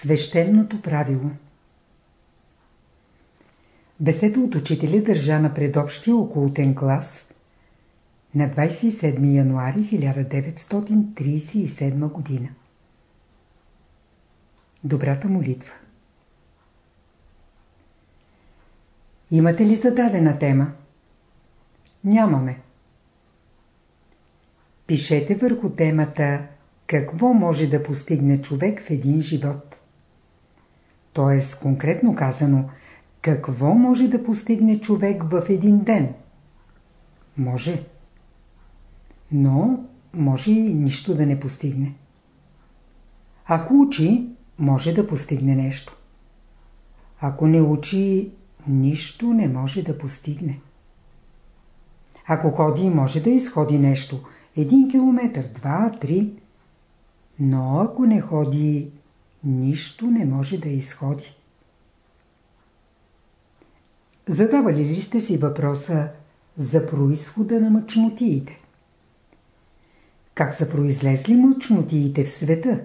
Свещеното правило Беседа от учителя държа на предобщия окултен клас на 27 януари 1937 година. Добрата молитва Имате ли зададена тема? Нямаме. Пишете върху темата какво може да постигне човек в един живот. Тоест, конкретно казано, какво може да постигне човек в един ден? Може. Но може и нищо да не постигне. Ако учи, може да постигне нещо. Ако не учи, нищо не може да постигне. Ако ходи, може да изходи нещо. Един километър, два, три. Но ако не ходи, нищо не може да изходи. Задавали ли сте си въпроса за происхода на мъчнотиите? Как са произлезли мъчнотиите в света?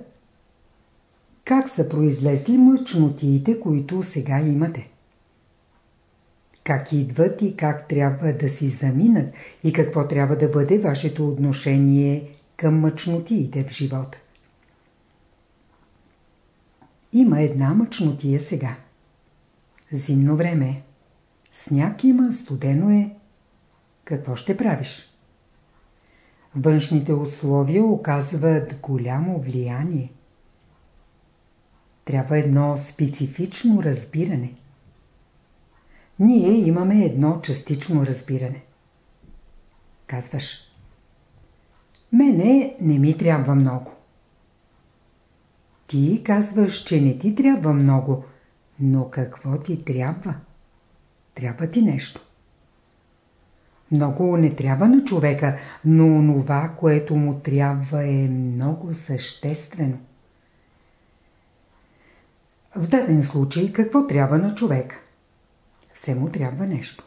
Как са произлезли мъчнотиите, които сега имате? Как идват и как трябва да си заминат и какво трябва да бъде вашето отношение към мъчнотиите в живота? Има една мъчнотия сега. Зимно време е. Сняг има, студено е. Какво ще правиш? Външните условия оказват голямо влияние. Трябва едно специфично разбиране. Ние имаме едно частично разбиране. Казваш. Мене не ми трябва много. Ти казваш, че не ти трябва много, но какво ти трябва? Трябва ти нещо. Много не трябва на човека, но онова, което му трябва е много съществено. В даден случай какво трябва на човек? Все му трябва нещо.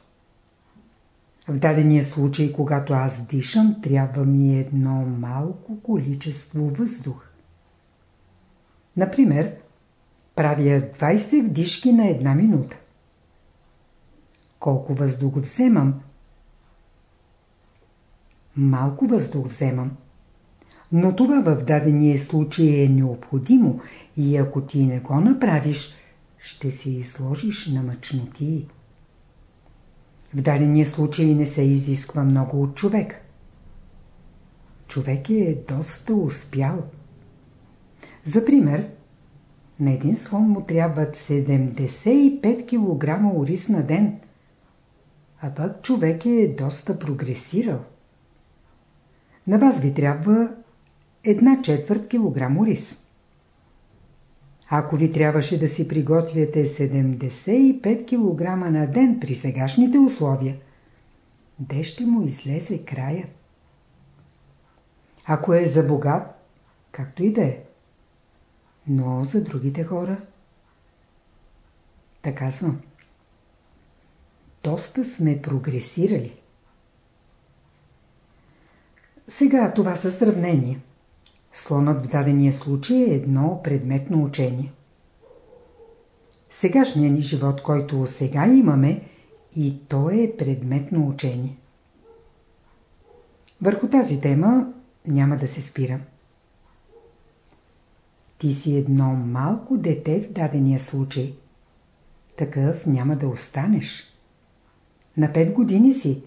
В дадения случай, когато аз дишам, трябва ми едно малко количество въздух. Например, правя 20 вдишки на една минута. Колко въздух вземам? Малко въздух вземам. Но това в дадения случай е необходимо и ако ти не го направиш, ще се изложиш на мъчноти. В дадения случай не се изисква много от човек. Човек е доста успял. За пример, на един слон му трябват 75 кг ориз на ден, а пък човек е доста прогресирал. На вас ви трябва една четвърт килограм ориз. Ако ви трябваше да си приготвяте 75 кг на ден при сегашните условия, де ще му излезе краят? Ако е за богат, както и да е. Но за другите хора, така съм. Доста сме прогресирали. Сега това са сравнение. Слонът в дадения случай е едно предметно учение. Сегашният ни живот, който сега имаме, и то е предметно учение. Върху тази тема няма да се спирам. Ти си едно малко дете в дадения случай. Такъв няма да останеш. На пет години си.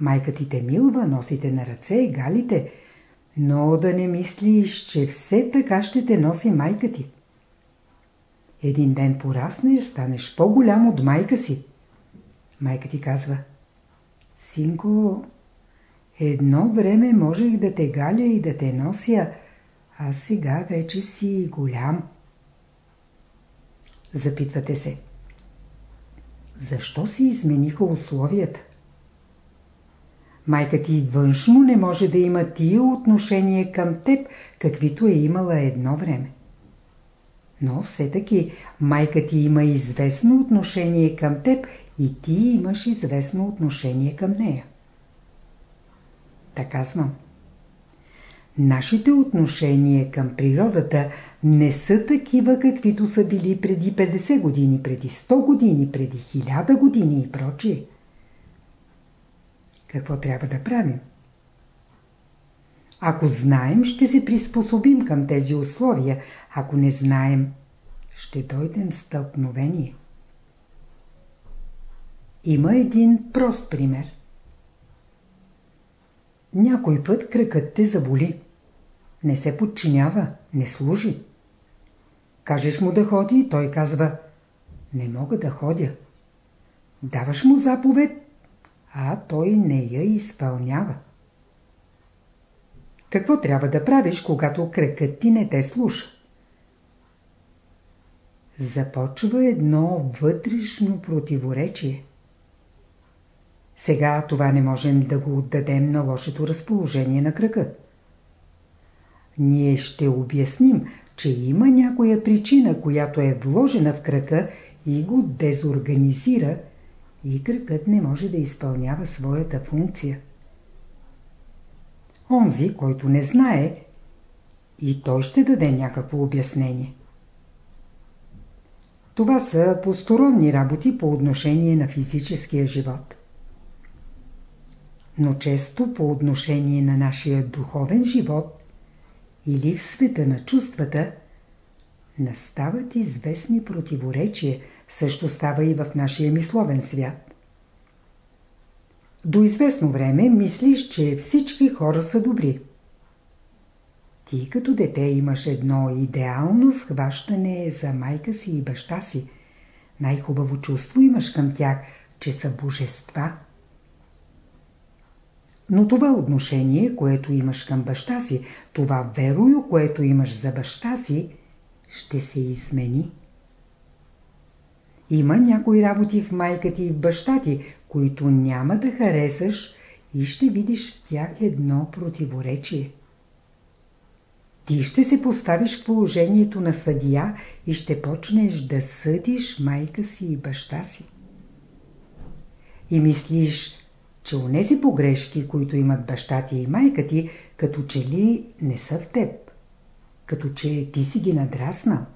Майка ти те милва, носите на ръце, галите, но да не мислиш, че все така ще те носи майка ти. Един ден пораснеш, станеш по-голям от майка си. Майка ти казва, Синко, едно време можех да те галя и да те нося, а сега вече си голям. Запитвате се. Защо се измениха условията? Майка ти външно не може да има тия отношение към теб, каквито е имала едно време. Но все таки майка ти има известно отношение към теб и ти имаш известно отношение към нея. Така казвам. Нашите отношения към природата не са такива, каквито са били преди 50 години, преди 100 години, преди 1000 години и прочие. Какво трябва да правим? Ако знаем, ще се приспособим към тези условия. Ако не знаем, ще дойдем стълкновение. Има един прост пример. Някой път кръкът те заболи. Не се подчинява, не служи. Кажеш му да ходи и той казва Не мога да ходя. Даваш му заповед, а той не я изпълнява. Какво трябва да правиш, когато кръкът ти не те слуша? Започва едно вътрешно противоречие. Сега това не можем да го отдадем на лошото разположение на кръка. Ние ще обясним, че има някоя причина, която е вложена в кръка и го дезорганизира и кръкът не може да изпълнява своята функция. Онзи, който не знае, и той ще даде някакво обяснение. Това са посторонни работи по отношение на физическия живот. Но често по отношение на нашия духовен живот или в света на чувствата настават известни противоречия, също става и в нашия мисловен свят. До известно време мислиш, че всички хора са добри. Ти като дете имаш едно идеално схващане за майка си и баща си. Най-хубаво чувство имаш към тях, че са божества. Но това отношение, което имаш към баща си, това верою, което имаш за баща си, ще се измени. Има някои работи в майка ти и в баща ти, които няма да харесаш и ще видиш в тях едно противоречие. Ти ще се поставиш в положението на съдия и ще почнеш да съдиш майка си и баща си. И мислиш, че онези погрешки, които имат баща ти и майка ти, като че ли не са в теб, като че ти си ги надраснал.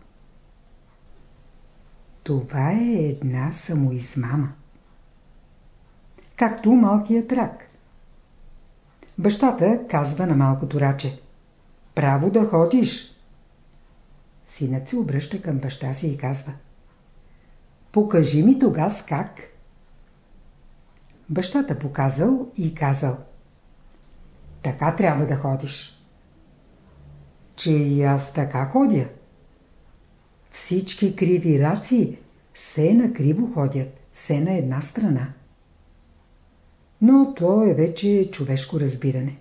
Това е една самоизмама. Както малкият рак. Бащата казва на малкото раче Право да ходиш. Синът се обръща към баща си и казва Покажи ми тогас как. Бащата показал и казал Така трябва да ходиш. Че и аз така ходя. Всички криви раци все на криво ходят, все на една страна. Но то е вече човешко разбиране.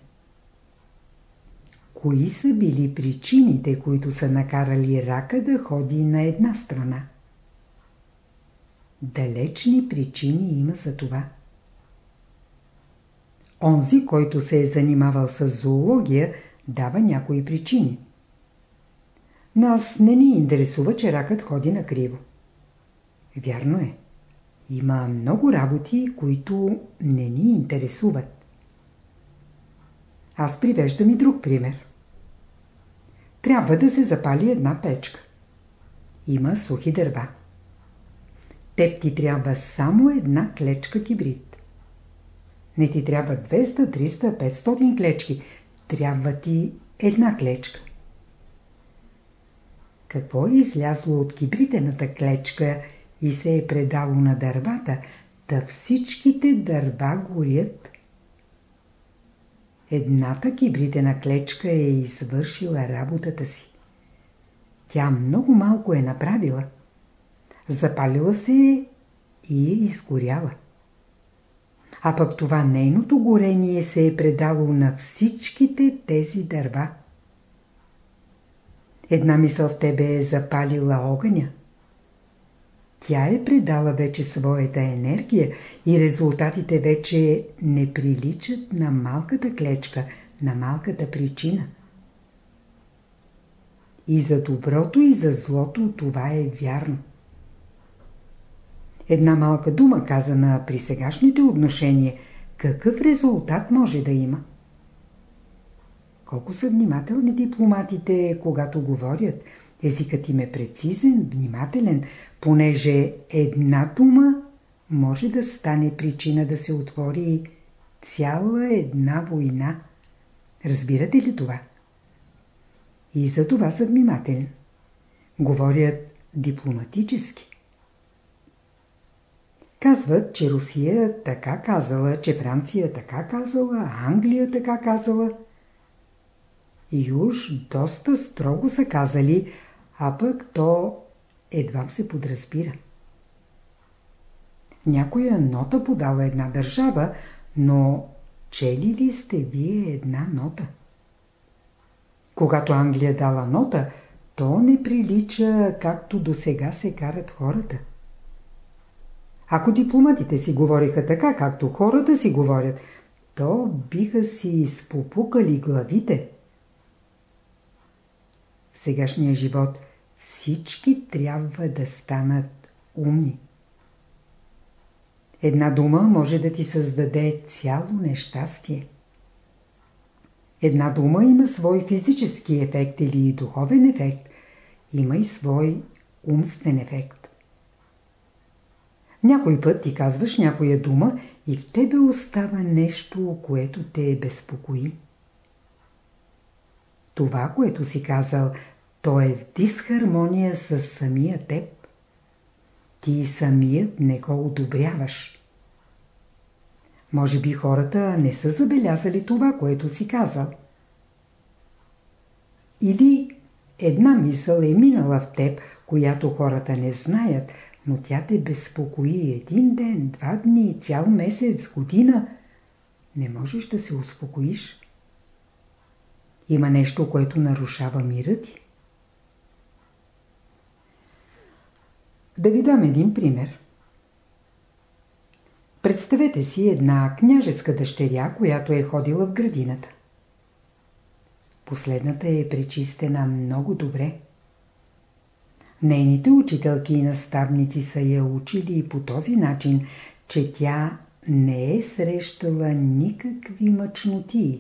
Кои са били причините, които са накарали рака да ходи на една страна? Далечни причини има за това. Онзи, който се е занимавал с зоология, дава някои причини. Нас не ни интересува, че ракът ходи накриво. Вярно е. Има много работи, които не ни интересуват. Аз привеждам и друг пример. Трябва да се запали една печка. Има сухи дърва. Теб ти трябва само една клечка кибрид. Не ти трябва 200, 300, 500 клечки. Трябва ти една клечка. Какво е излязло от кибритената клечка и се е предало на дървата, та всичките дърва горят. Едната кибритена клечка е извършила работата си. Тя много малко е направила. Запалила се и е изгоряла. А пък това нейното горение се е предало на всичките тези дърва. Една мисъл в тебе е запалила огъня. Тя е предала вече своята енергия и резултатите вече не приличат на малката клечка, на малката причина. И за доброто и за злото това е вярно. Една малка дума казана при сегашните отношения, какъв резултат може да има? Колко са внимателни дипломатите, когато говорят. Езикът им е прецизен, внимателен, понеже една дума може да стане причина да се отвори цяла една война. Разбирате ли това? И за това са внимателни. Говорят дипломатически. Казват, че Русия така казала, че Франция така казала, Англия така казала. И доста строго са казали, а пък то едва се подразбира. Някоя нота подава една държава, но чели ли сте вие една нота? Когато Англия дала нота, то не прилича както до сега се карат хората. Ако дипломатите си говориха така, както хората си говорят, то биха си изпопукали главите. В сегашния живот всички трябва да станат умни. Една дума може да ти създаде цяло нещастие. Една дума има свой физически ефект или духовен ефект, има и свой умствен ефект. Някой път ти казваш някоя дума и в тебе остава нещо, което те безпокои. Това, което си казал, то е в дисхармония с самия теб. Ти самият не го одобряваш. Може би хората не са забелязали това, което си казал. Или една мисъл е минала в теб, която хората не знаят, но тя те безпокои един ден, два дни, цял месец, година. Не можеш да се успокоиш. Има нещо, което нарушава мира ти. Да ви дам един пример. Представете си една княжеска дъщеря, която е ходила в градината. Последната е пречистена много добре. Нейните учителки и наставници са я учили по този начин, че тя не е срещала никакви мъчноти.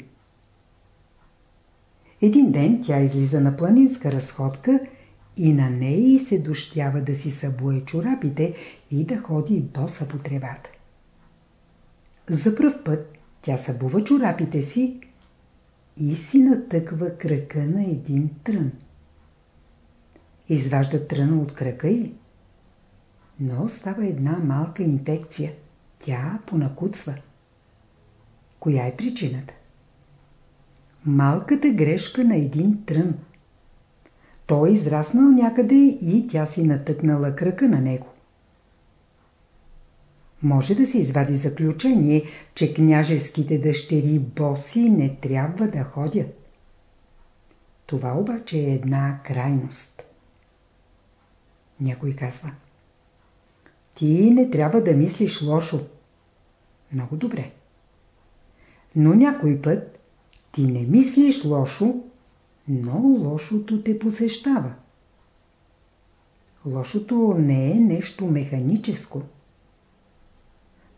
Един ден тя излиза на планинска разходка и на нея и се дощява да си събуе чорапите и да ходи боса по тревата. За пръв път тя събува чорапите си и си натъква крака на един трън. Изважда тръна от крака й, но става една малка инфекция. Тя понакуцва. Коя е причината? Малката грешка на един трън. Той е израснал някъде и тя си натъкнала крака на него може да се извади заключение, че княжеските дъщери боси не трябва да ходят. Това обаче е една крайност. Някой казва Ти не трябва да мислиш лошо. Много добре. Но някой път ти не мислиш лошо, но лошото те посещава. Лошото не е нещо механическо.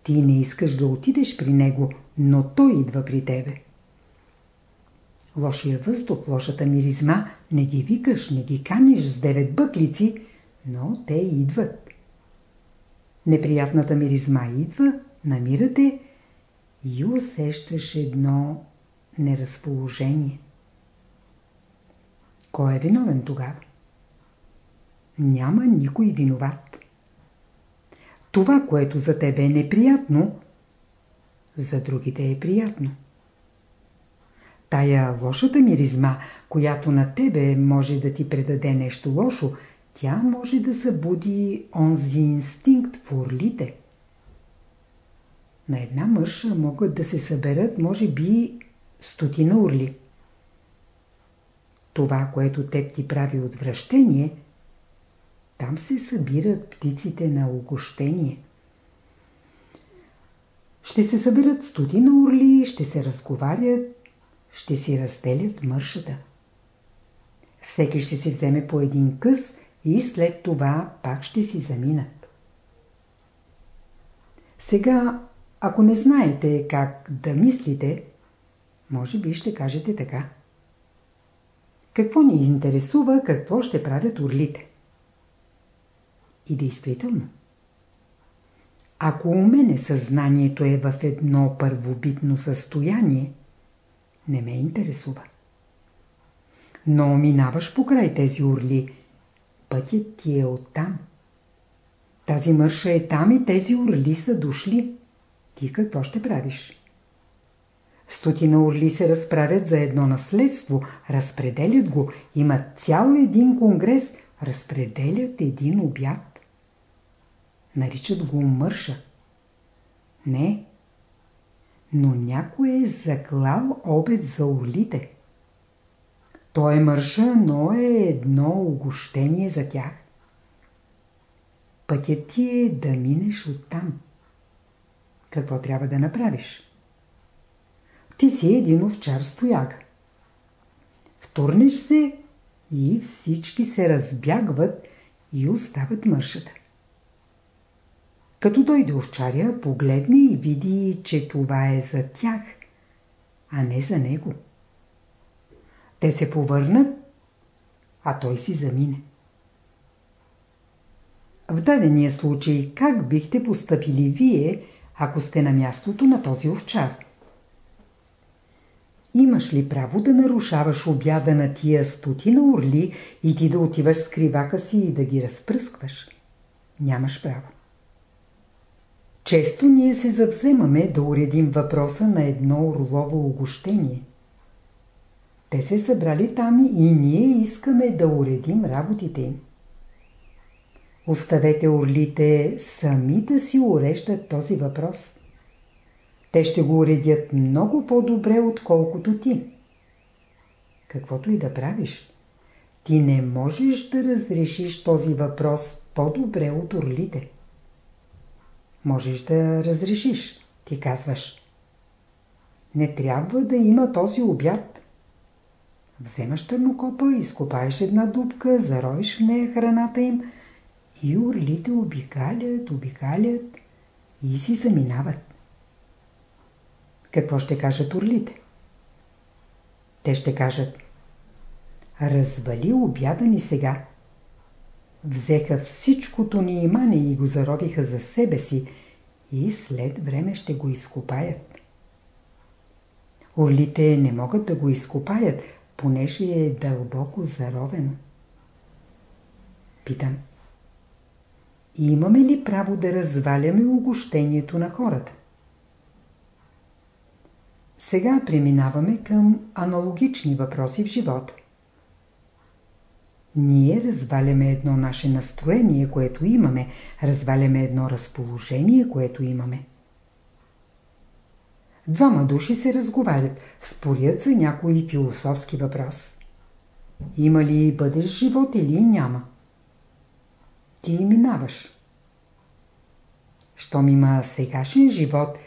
Ти не искаш да отидеш при него, но той идва при тебе. Лошия въздух, лошата миризма, не ги викаш, не ги каниш с девет бъклици, но те идват. Неприятната миризма идва, намирате и усещаш едно неразположение. Кой е виновен тогава? Няма никой виноват. Това, което за тебе е неприятно, за другите е приятно. Тая лошата миризма, която на тебе може да ти предаде нещо лошо, тя може да събуди онзи инстинкт в орлите. На една мърша могат да се съберат, може би, стотина орли. Това, което теб ти прави отвращение – там се събират птиците на огощение. Ще се събират стотина орли, ще се разговарят, ще си разделят мършата. Всеки ще си вземе по един къс и след това пак ще си заминат. Сега, ако не знаете как да мислите, може би ще кажете така. Какво ни интересува, какво ще правят орлите? И действително. Ако у мене съзнанието е в едно първобитно състояние, не ме интересува. Но минаваш покрай тези орли, пътят ти е оттам. Тази мърша е там и тези орли са дошли. Ти какво ще правиш? Стотина орли се разправят за едно наследство, разпределят го, имат цял един конгрес, разпределят един обяд. Наричат го мърша. Не. Но някой е заклал обед за орлите. Той е мърша, но е едно огощение за тях. Пътят ти е да минеш оттам. Какво трябва да направиш? Ти си един овчар стояга. Втурнеш се и всички се разбягват и остават мършата. Като дойде овчаря, погледне и види, че това е за тях, а не за него. Те се повърнат, а той си замине. В дадения случай, как бихте поступили вие, ако сте на мястото на този овчар? Имаш ли право да нарушаваш обяда на тия стотина орли и ти да отиваш с кривака си и да ги разпръскваш? Нямаш право. Често ние се завземаме да уредим въпроса на едно орлово огощение. Те се събрали там и ние искаме да уредим работите им. Оставете орлите сами да си уреждат този въпрос. Те ще го уредят много по-добре, отколкото ти. Каквото и да правиш, ти не можеш да разрешиш този въпрос по-добре от орлите. Можеш да разрешиш, ти казваш. Не трябва да има този обяд. Вземаш търнокопа, изкопаеш една дупка, зароиш в нея храната им и орлите обикалят, обикалят и си заминават. Какво ще кажат орлите? Те ще кажат Развали обяда ни сега. Взеха всичкото ни имане и го заровиха за себе си и след време ще го изкопаят. Орлите не могат да го изкопаят, понеже е дълбоко заровено. Питам. Имаме ли право да разваляме огощението на хората? Сега преминаваме към аналогични въпроси в живота. Ние разваляме едно наше настроение, което имаме, разваляме едно разположение, което имаме. Двама души се разговарят, спорят за някой философски въпрос. Има ли бъдещ живот или няма? Ти минаваш. Щом има сегашен живот,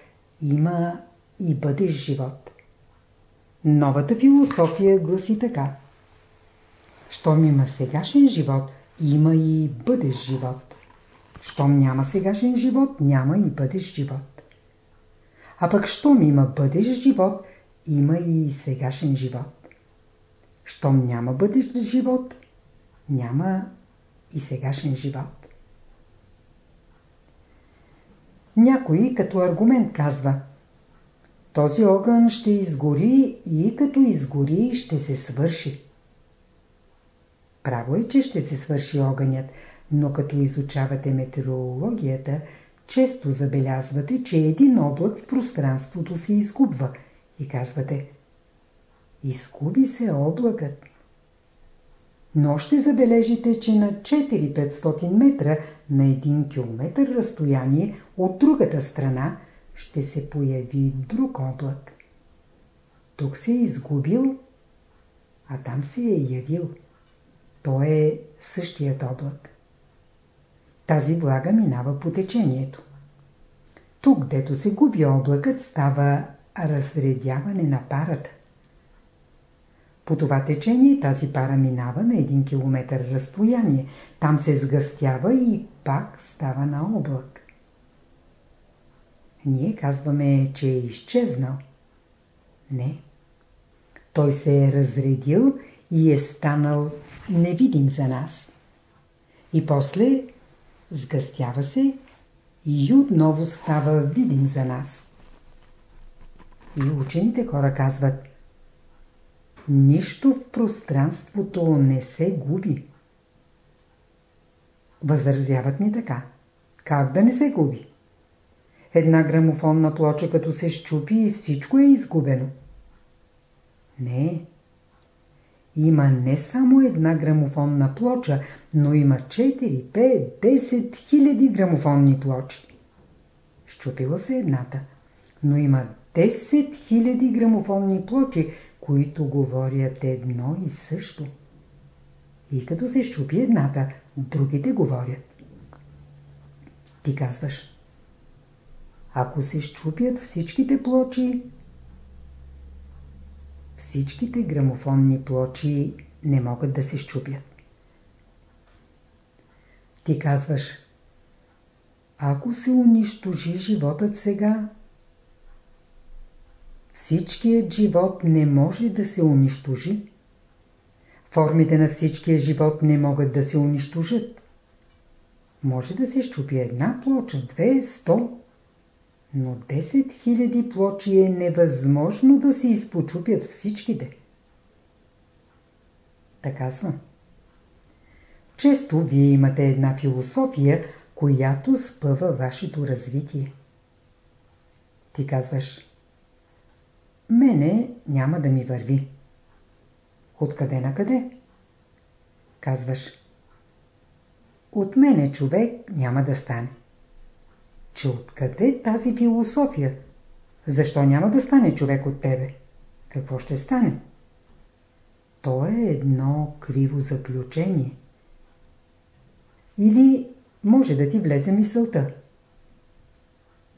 има и бъдещ живот. Новата философия гласи така. Щом има сегашен живот, има и бъдещ живот. Щом няма сегашен живот, няма и бъдещ живот. А пък щом има бъдещ живот, има и сегашен живот. Щом няма бъдещ живот, няма и сегашен живот. Някой като аргумент казва Този огън ще изгори и като изгори ще се свърши. Право е, че ще се свърши огънят, но като изучавате метеорологията, често забелязвате, че един облак в пространството се изгубва и казвате Изгуби се облакът. Но ще забележите, че на 4-500 метра на 1 км разстояние от другата страна ще се появи друг облак. Тук се е изгубил, а там се е явил. Той е същият облак. Тази влага минава по течението. Тук, дето се губи облакът, става разредяване на парата. По това течение тази пара минава на 1 км разстояние. Там се сгъстява и пак става на облак. Ние казваме, че е изчезнал. Не. Той се е разредил и е станал невидим за нас. И после сгъстява се и отново става видим за нас. И учените хора казват Нищо в пространството не се губи. Възразяват ни така. Как да не се губи? Една грамофонна плоча като се щупи и всичко е изгубено. Не. Има не само една грамофонна плоча, но има 4, 5, 10 хиляди грамофонни плочи. Щупила се едната, но има 10 хиляди грамофонни плочи, които говорят едно и също. И като се щупи едната, другите говорят. Ти казваш, ако се щупят всичките плочи, всичките грамофонни плочи не могат да се щупят. Ти казваш, ако се унищожи животът сега, всичкият живот не може да се унищожи. Формите на всичкия живот не могат да се унищожат. Може да се щупи една плоча, две, сто, но 10 000 плочи е невъзможно да се изпочупят всичките. Така съм. Често вие имате една философия, която спъва вашето развитие. Ти казваш, мене няма да ми върви. Откъде на къде? Казваш, от мене човек няма да стане. Че откъде тази философия? Защо няма да стане човек от тебе? Какво ще стане? То е едно криво заключение. Или може да ти влезе мисълта.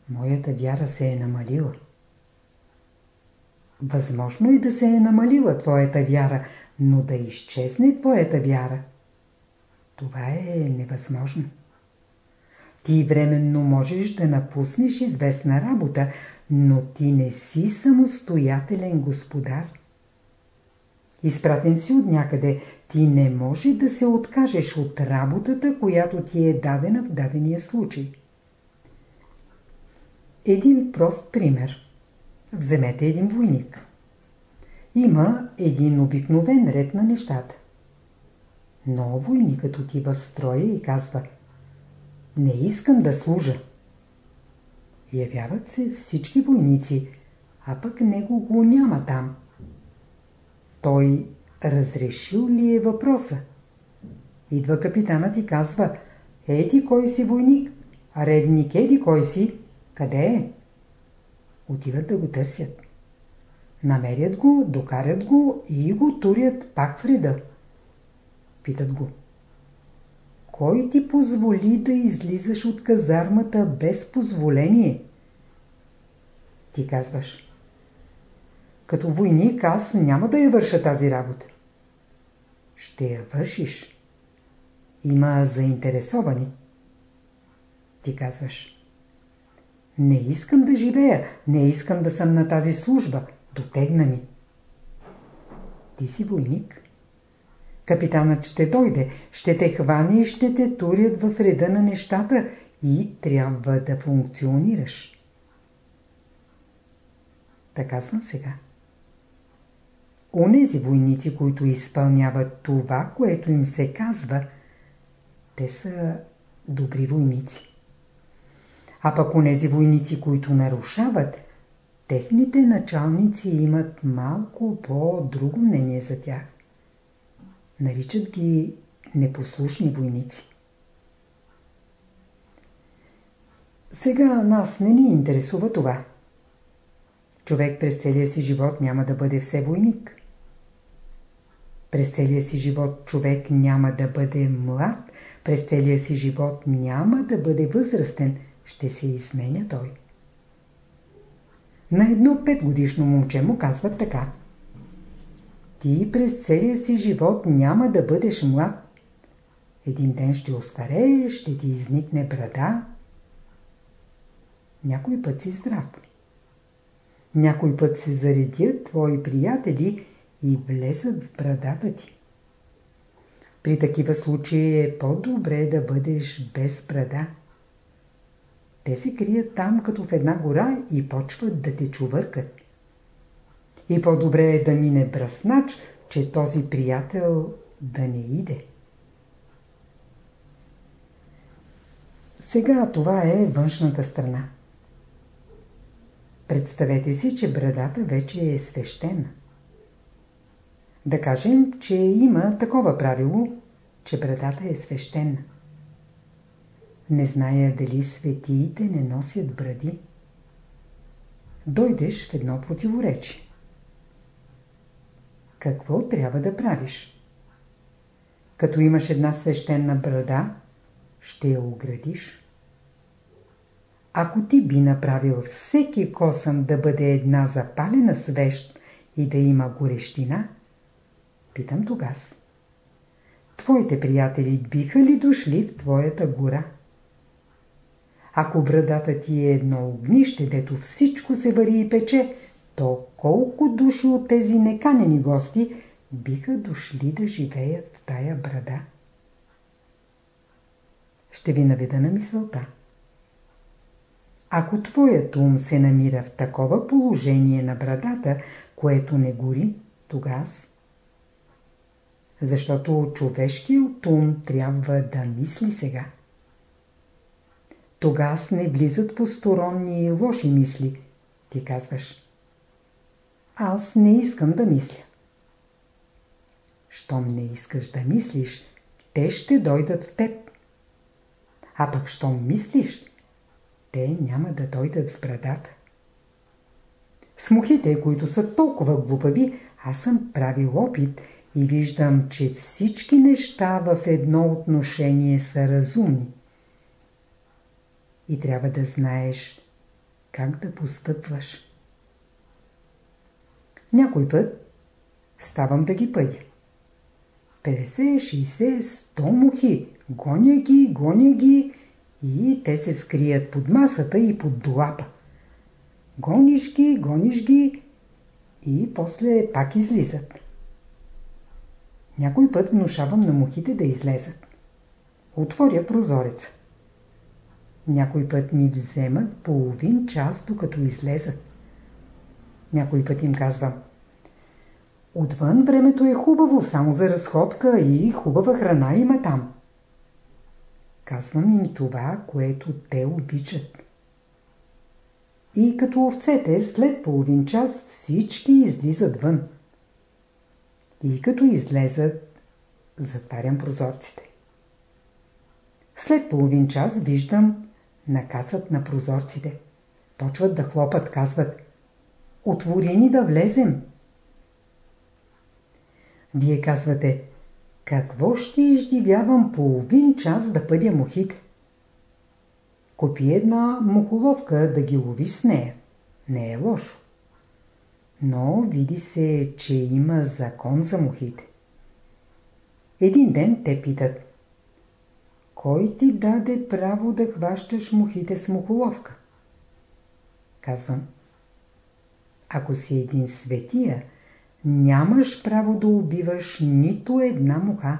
Моята вяра се е намалила. Възможно е да се е намалила твоята вяра, но да изчезне твоята вяра. Това е невъзможно. Ти временно можеш да напуснеш известна работа, но ти не си самостоятелен господар. Изпратен си от някъде, ти не може да се откажеш от работата, която ти е дадена в дадения случай. Един прост пример. Вземете един войник. Има един обикновен ред на нещата. Но войникът отива в строя и казва Не искам да служа. Явяват се всички войници, а пък него го няма там. Той разрешил ли е въпроса? Идва капитанът и казва Еди кой си войник? А редник еди кой си? Къде е? Отиват да го търсят. Намерят го, докарат го и го турят пак в реда. Питат го. Кой ти позволи да излизаш от казармата без позволение? Ти казваш. Като войник аз няма да я върша тази работа. Ще я вършиш. Има заинтересовани. Ти казваш. Не искам да живея, не искам да съм на тази служба. Дотегна ми. Ти си войник. Капитанът ще дойде, ще те хване и ще те турят в реда на нещата и трябва да функционираш. Така съм сега. Онези войници, които изпълняват това, което им се казва, те са добри войници. А пък онези войници, които нарушават, техните началници имат малко по-друго мнение за тях. Наричат ги непослушни войници. Сега нас не ни интересува това. Човек през целия си живот няма да бъде все войник. През целия си живот човек няма да бъде млад, през целия си живот няма да бъде възрастен, ще се изменя той. На едно петгодишно момче му казват така. Ти през целия си живот няма да бъдеш млад. Един ден ще остарееш, ще ти изникне брада. Някой път си здрав. Някой път се заредят твои приятели и влезат в брадата ти. При такива случаи е по-добре да бъдеш без брада. Те се крият там като в една гора и почват да те чувъркат. И по-добре е да мине браснач, че този приятел да не иде. Сега това е външната страна. Представете си, че брадата вече е свещена. Да кажем, че има такова правило, че брадата е свещена. Не зная дали светиите не носят бради. Дойдеш в едно противоречие. Какво трябва да правиш? Като имаш една свещена брада, ще я оградиш. Ако ти би направил всеки косъм да бъде една запалена свещ и да има горещина, питам тогас. Твоите приятели биха ли дошли в твоята гора? Ако брадата ти е едно огнище, дето всичко се вари и пече, то колко души от тези неканени гости биха дошли да живеят в тая брада? Ще ви наведа на мисълта. Ако твоят ум се намира в такова положение на брадата, което не гори, тогас. Защото човешкият ум трябва да мисли сега. Тогас не влизат посторонни и лоши мисли. Ти казваш. Аз не искам да мисля. Щом не искаш да мислиш, те ще дойдат в теб. А пък щом мислиш, те няма да дойдат в брадата. С мухите, които са толкова глупави, аз съм правил опит и виждам, че всички неща в едно отношение са разумни. И трябва да знаеш как да постъпваш. Някой път ставам да ги пъдя. 50, 60, 100 мухи. Гоня ги, гоня ги и те се скрият под масата и под долапа. Гониш ги, гониш ги и после пак излизат. Някой път внушавам на мухите да излезат. Отворя прозореца. Някой път ми вземат половин час, докато излезат. Някой път им казвам. Отвън времето е хубаво, само за разходка и хубава храна има там. Казвам им това, което те обичат. И като овцете, след половин час всички излизат вън. И като излезат, затварям прозорците. След половин час виждам, накацат на прозорците. Почват да хлопат, казват Отвори ни да влезем. Вие казвате какво ще издивявам половин час да пъдя мухите? Купи една мухоловка да ги лови с нея. Не е лошо. Но види се, че има закон за мухите. Един ден те питат. Кой ти даде право да хващаш мухите с мухоловка? Казвам. Ако си един светия, нямаш право да убиваш нито една муха.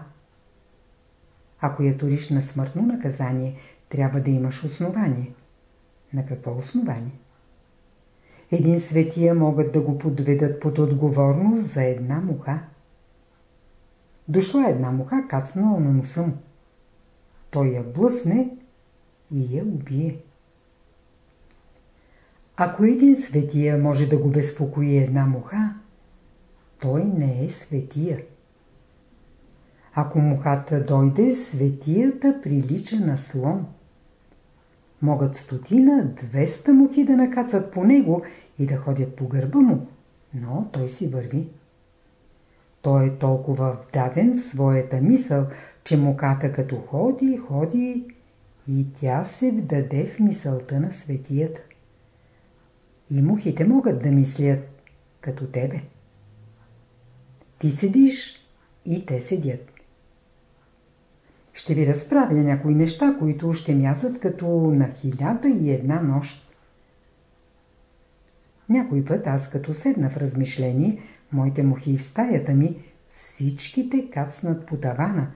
Ако я туриш на смъртно наказание, трябва да имаш основание. На какво основание? Един светия могат да го подведат под отговорност за една муха. Дошла една муха, кацнала на носа му. Той я блъсне и я убие. Ако един светия може да го безпокои една муха, той не е светия. Ако мухата дойде, светията прилича на слон. Могат стотина, двеста мухи да накацат по него и да ходят по гърба му, но той си върви. Той е толкова вдаден в своята мисъл, че муката като ходи, ходи и тя се вдаде в мисълта на светията. И мухите могат да мислят като тебе. Ти седиш и те седят. Ще ви разправя някои неща, които ще мязат като на хиляда и една нощ. Някой път аз като седна в размишление, моите мухи в стаята ми, всичките кацнат по тавана.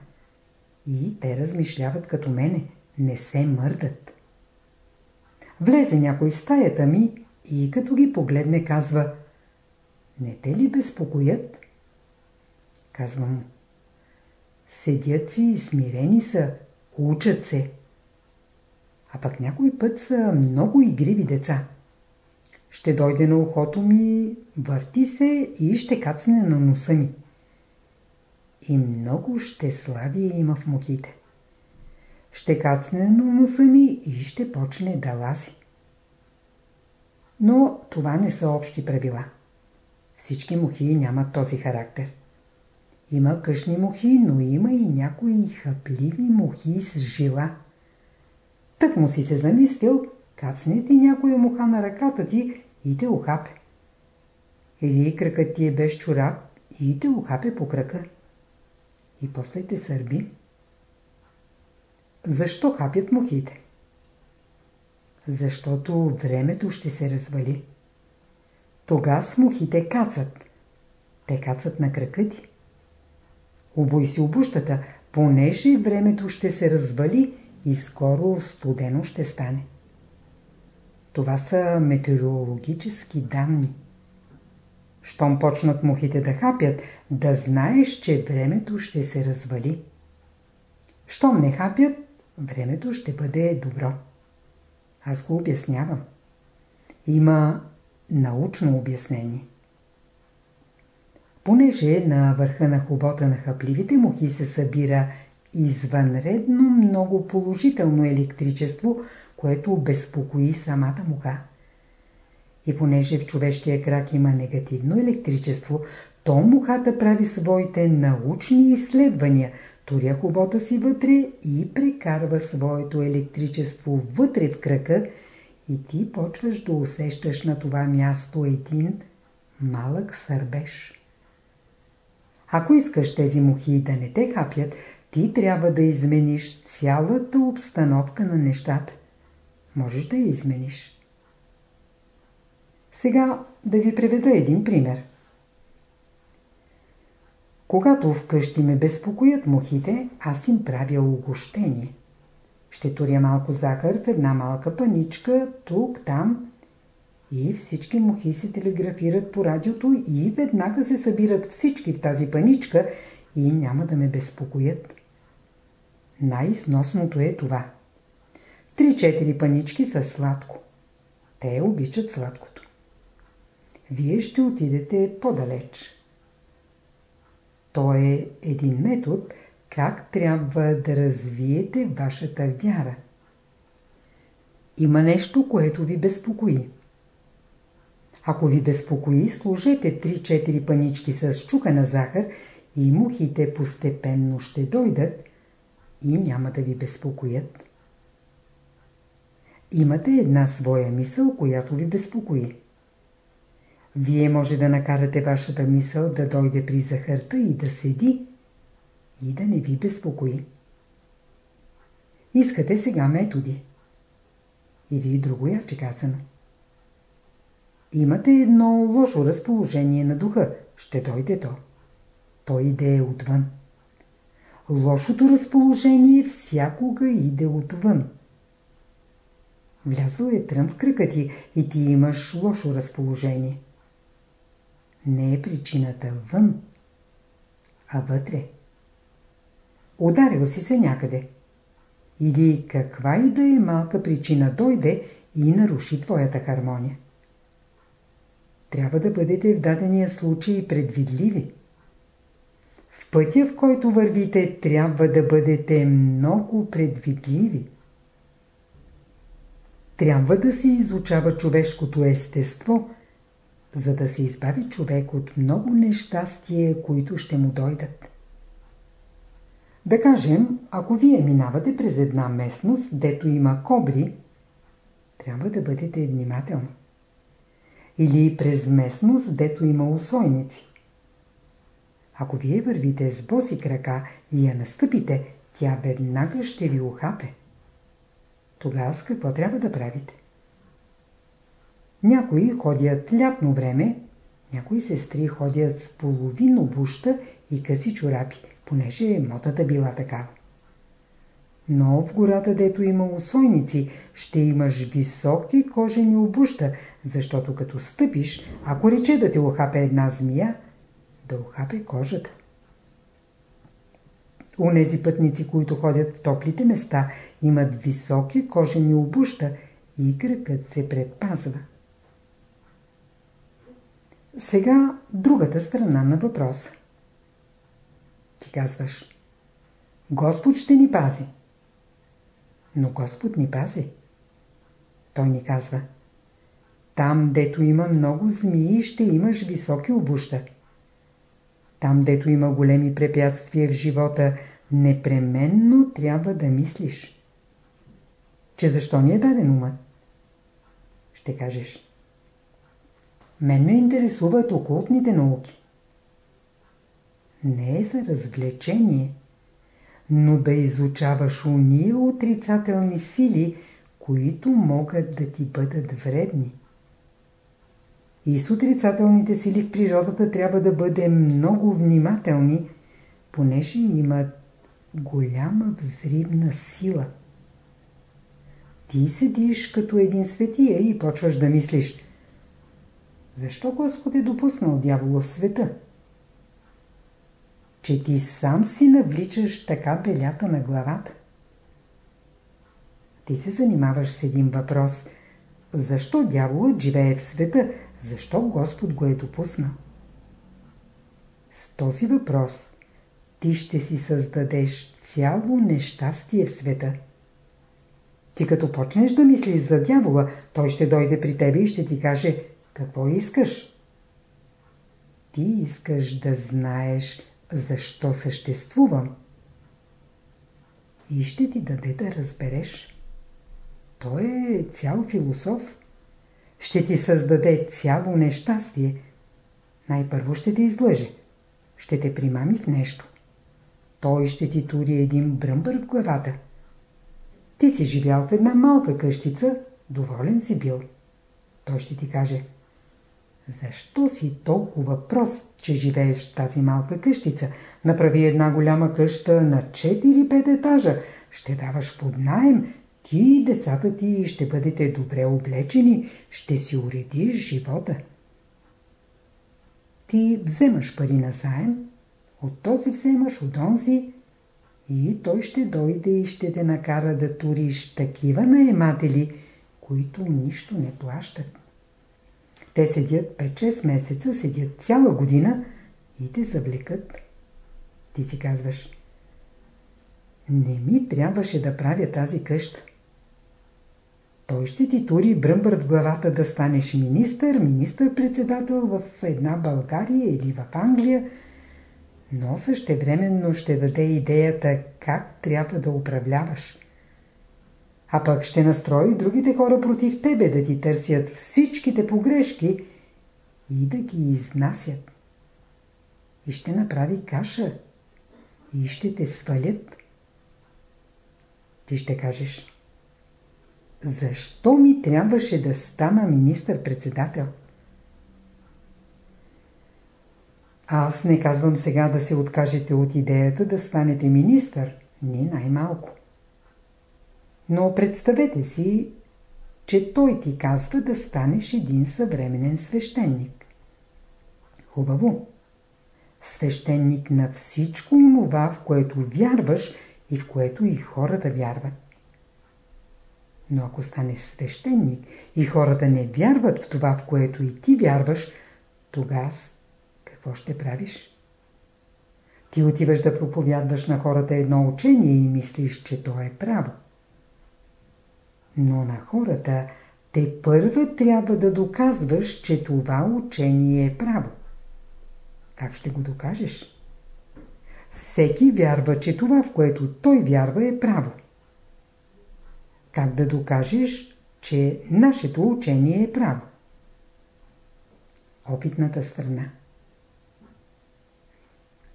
И те размишляват като мене, не се мърдат. Влезе някой в стаята ми и като ги погледне казва Не те ли безпокоят? Казвам му Седят си смирени са, учат се. А пък някой път са много игриви деца. Ще дойде на ухото ми, върти се и ще кацне на носа ми. И много ще славие има в мухите. Ще кацне на носа ми и ще почне да ласи. Но това не са общи правила. Всички мухи нямат този характер. Има къшни мухи, но има и някои хапливи мухи с жила. Тък му си се замислил, кацне ти някоя муха на ръката ти и те ухапе. Или кракът ти е без чорап и те ухапе по крака. И после те сърби. Защо хапят мухите? Защото времето ще се развали. Тога с мухите кацат. Те кацат на крака ти. Обой си обущата, понеже времето ще се развали и скоро студено ще стане. Това са метеорологически данни. Щом почнат мухите да хапят, да знаеш, че времето ще се развали. Щом не хапят, времето ще бъде добро. Аз го обяснявам. Има научно обяснение. Понеже на върха на хобота на хапливите мухи се събира извънредно много положително електричество, което безпокои самата муха. И понеже в човешкия крак има негативно електричество, то мухата прави своите научни изследвания, туря хобота си вътре и прекарва своето електричество вътре в крака и ти почваш да усещаш на това място един малък сърбеж. Ако искаш тези мухи да не те хапят, ти трябва да измениш цялата обстановка на нещата. Можеш да я измениш. Сега да ви преведа един пример. Когато вкъщи ме безпокоят мухите, аз им правя угощение. Ще туря малко захар в една малка паничка, тук, там, и всички мухи се телеграфират по радиото и веднага се събират всички в тази паничка и няма да ме безпокоят. Най-износното е това. Три-четири панички са сладко. Те обичат сладкото. Вие ще отидете по-далеч. То е един метод как трябва да развиете вашата вяра. Има нещо, което ви безпокои. Ако ви безпокои, служете 3-4 панички с чукана захар и мухите постепенно ще дойдат и няма да ви безпокоят. Имате една своя мисъл, която ви безпокои. Вие може да накарате вашата мисъл да дойде при захарта и да седи и да не ви безпокои. Искате сега методи. Или друго яче казано. Имате едно лошо разположение на духа. Ще дойде то. Той иде отвън. Лошото разположение всякога иде отвън. Влязъл е трън в кръка ти и ти имаш лошо разположение. Не е причината вън, а вътре. Ударил си се някъде. Или каква и да е малка причина дойде и наруши твоята хармония трябва да бъдете в дадения случай предвидливи. В пътя, в който вървите, трябва да бъдете много предвидливи. Трябва да се изучава човешкото естество, за да се избави човек от много нещастие, които ще му дойдат. Да кажем, ако вие минавате през една местност, дето има кобри, трябва да бъдете внимателни или през местност, дето има усойници. Ако вие вървите с боси крака и я настъпите, тя веднага ще ви ухапе. Тогава с какво трябва да правите? Някои ходят лятно време, Някои сестри ходят с половин обуща и къси чорапи, понеже мотата била такава. Но в гората, дето има усойници, ще имаш високи кожени обуща, защото като стъпиш, ако рече да те охапе една змия, да охапе кожата. Унези пътници, които ходят в топлите места, имат високи кожени обуща и кръкът се предпазва. Сега другата страна на въпроса. Ти казваш, Господ ще ни пази. Но Господ ни пази. Той ни казва, там, дето има много змии, ще имаш високи обуща. Там, дето има големи препятствия в живота, непременно трябва да мислиш. Че защо ни е даден умът? Ще кажеш. Мен ме интересуват окултните науки. Не е за развлечение, но да изучаваш уния отрицателни сили, които могат да ти бъдат вредни. И с отрицателните сили в природата трябва да бъдем много внимателни, понеже имат голяма взривна сила. Ти седиш като един светия и почваш да мислиш Защо Господ е допуснал дявола в света? Че ти сам си навличаш така белята на главата. Ти се занимаваш с един въпрос. Защо дяволът живее в света? Защо Господ го е допуснал? С този въпрос ти ще си създадеш цяло нещастие в света. Ти като почнеш да мислиш за дявола, той ще дойде при тебе и ще ти каже какво искаш. Ти искаш да знаеш защо съществувам. И ще ти даде да разбереш. Той е цял философ. Ще ти създаде цяло нещастие. Най-първо ще те излъже. Ще те примами в нещо. Той ще ти тури един бръмбър в главата. Ти си живял в една малка къщица, доволен си бил. Той ще ти каже, защо си толкова прост, че живееш в тази малка къщица? Направи една голяма къща на 4-5 етажа. Ще даваш под найем. Ти и децата ти ще бъдете добре облечени. Ще си уредиш живота. Ти вземаш пари на заем, от този вземаш, от онзи и той ще дойде и ще те накара да туриш такива наематели, които нищо не плащат. Те седят 5-6 месеца, седят цяла година и те завлекат. Ти си казваш, не ми трябваше да правя тази къща. Той ще ти тури бръмбър в главата да станеш министър, министър-председател в една България или в Англия, но същевременно ще даде идеята как трябва да управляваш. А пък ще настрои другите хора против тебе да ти търсят всичките погрешки и да ги изнасят. И ще направи каша и ще те свалят. Ти ще кажеш Защо ми трябваше да стана министър-председател? Аз не казвам сега да се откажете от идеята да станете министър, ни най-малко. Но представете си, че той ти казва да станеш един съвременен свещеник. Хубаво. Свещеник на всичко онова, в което вярваш и в което и хората вярват. Но ако станеш свещеник и хората не вярват в това, в което и ти вярваш, тогава какво ще правиш? Ти отиваш да проповядваш на хората едно учение и мислиш, че то е право. Но на хората те първа трябва да доказваш, че това учение е право. Как ще го докажеш? Всеки вярва, че това, в което той вярва, е право. Как да докажеш, че нашето учение е право? Опитната страна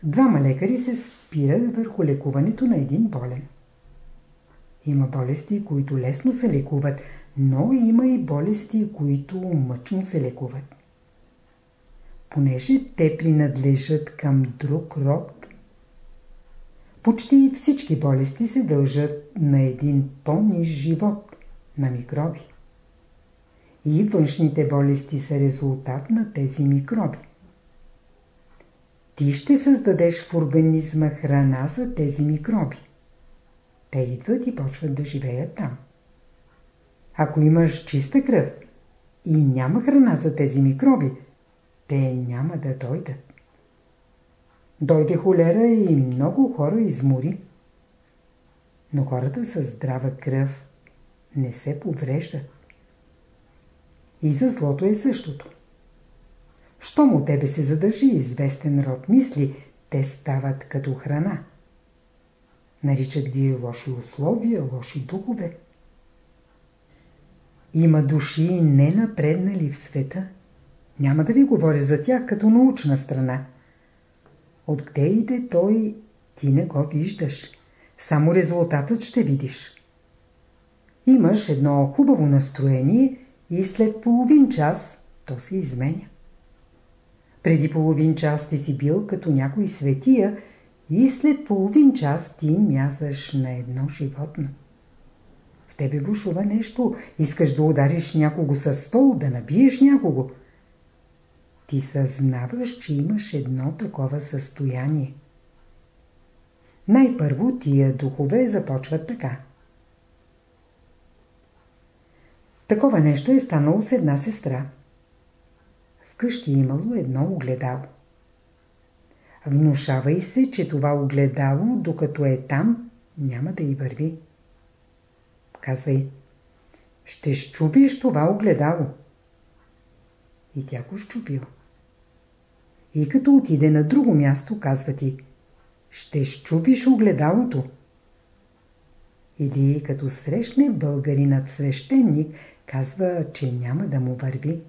Двама лекари се спират върху лекуването на един болен. Има болести, които лесно се лекуват, но има и болести, които мъчно се лекуват. понеже те принадлежат към друг род. Почти всички болести се дължат на един по-ниж живот, на микроби. И външните болести са резултат на тези микроби. Ти ще създадеш в организма храна за тези микроби. Те идват и почват да живеят там. Ако имаш чиста кръв и няма храна за тези микроби, те няма да дойдат. Дойде холера и много хора измори. Но хората с здрава кръв не се повреждат. И за злото е същото. Щом от тебе се задържи известен род мисли, те стават като храна. Наричат ги лоши условия, лоши духове. Има души не напреднали в света. Няма да ви говоря за тях като научна страна. Откъде иде той, ти не го виждаш. Само резултатът ще видиш. Имаш едно хубаво настроение и след половин час то се изменя. Преди половин час ти си бил като някой светия и след половин час ти мязаш на едно животно. В тебе бушува нещо, искаш да удариш някого със стол, да набиеш някого. Ти съзнаваш, че имаш едно такова състояние. Най-първо тия духове започват така. Такова нещо е станало с една сестра вкъщи имало едно огледало. Внушава се, че това огледало, докато е там, няма да й върви. Казвай, ще щупиш това огледало. И тя го щупила. И като отиде на друго място, казва ти, ще щупиш огледалото. Или като срещне българинът свещеник, казва, че няма да му върви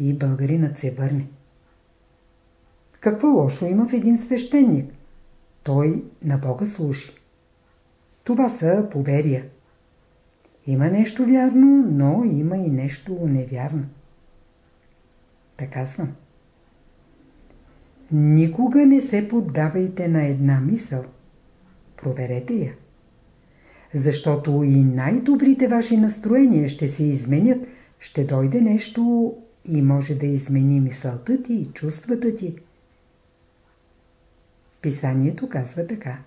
и българинът се върне. Какво лошо има в един свещеник? Той на Бога служи. Това са поверия. Има нещо вярно, но има и нещо невярно. Така съм. Никога не се поддавайте на една мисъл. Проверете я. Защото и най-добрите ваши настроения ще се изменят, ще дойде нещо и може да измени мисълта ти и чувствата ти. Писанието казва така.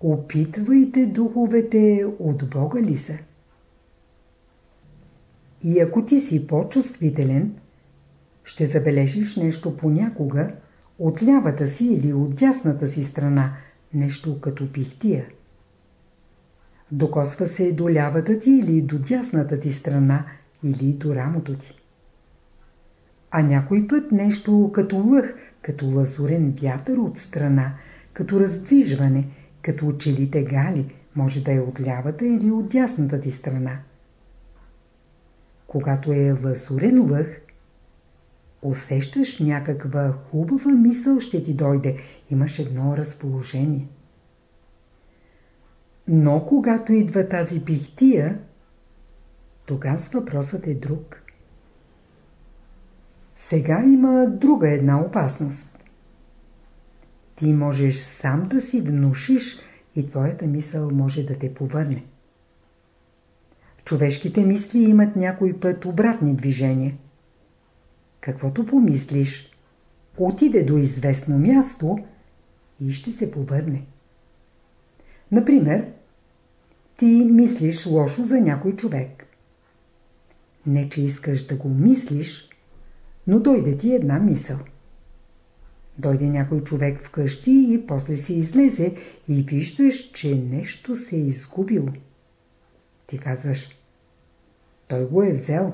Опитвайте духовете от Бога ли са. И ако ти си по-чувствителен, ще забележиш нещо понякога от лявата си или от дясната си страна, нещо като пихтия. Докосва се до лявата ти или до дясната ти страна – или до рамото ти. А някой път нещо като лъх, като лазурен вятър от страна, като раздвижване, като очелите гали, може да е от лявата или от дясната ти страна. Когато е лазурен лъх, усещаш някаква хубава мисъл ще ти дойде, имаш едно разположение. Но когато идва тази пихтия, тогава въпросът е друг. Сега има друга една опасност. Ти можеш сам да си внушиш и твоята мисъл може да те повърне. Човешките мисли имат някой път обратни движения. Каквото помислиш, отиде до известно място и ще се повърне. Например, ти мислиш лошо за някой човек. Не, че искаш да го мислиш, но дойде ти една мисъл. Дойде някой човек вкъщи и после си излезе и виждаш, че нещо се е изгубило. Ти казваш, той го е взел.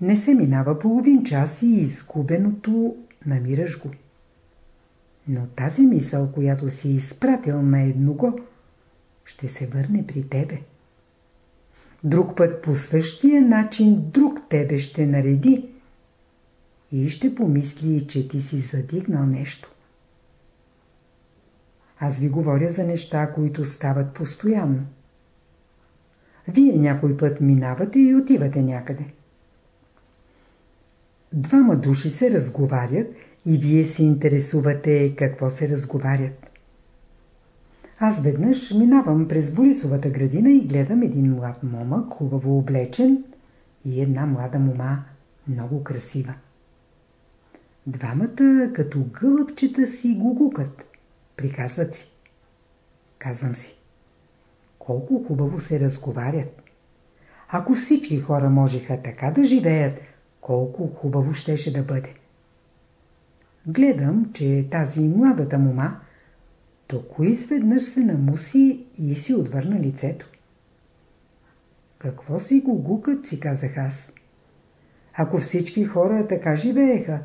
Не се минава половин час и изгубеното намираш го. Но тази мисъл, която си изпратил на едного, ще се върне при тебе. Друг път по същия начин друг тебе ще нареди и ще помисли, че ти си задигнал нещо. Аз ви говоря за неща, които стават постоянно. Вие някой път минавате и отивате някъде. Двама души се разговарят и вие се интересувате какво се разговарят. Аз веднъж минавам през Борисовата градина и гледам един млад момък, хубаво облечен и една млада мома, много красива. Двамата като гълъбчета си гугукат. Приказват си. Казвам си. Колко хубаво се разговарят. Ако всички хора можеха така да живеят, колко хубаво щеше да бъде. Гледам, че тази младата мома току изведнъж се намуси и си отвърна лицето. Какво си го гукът, си казах аз. Ако всички хора така живееха,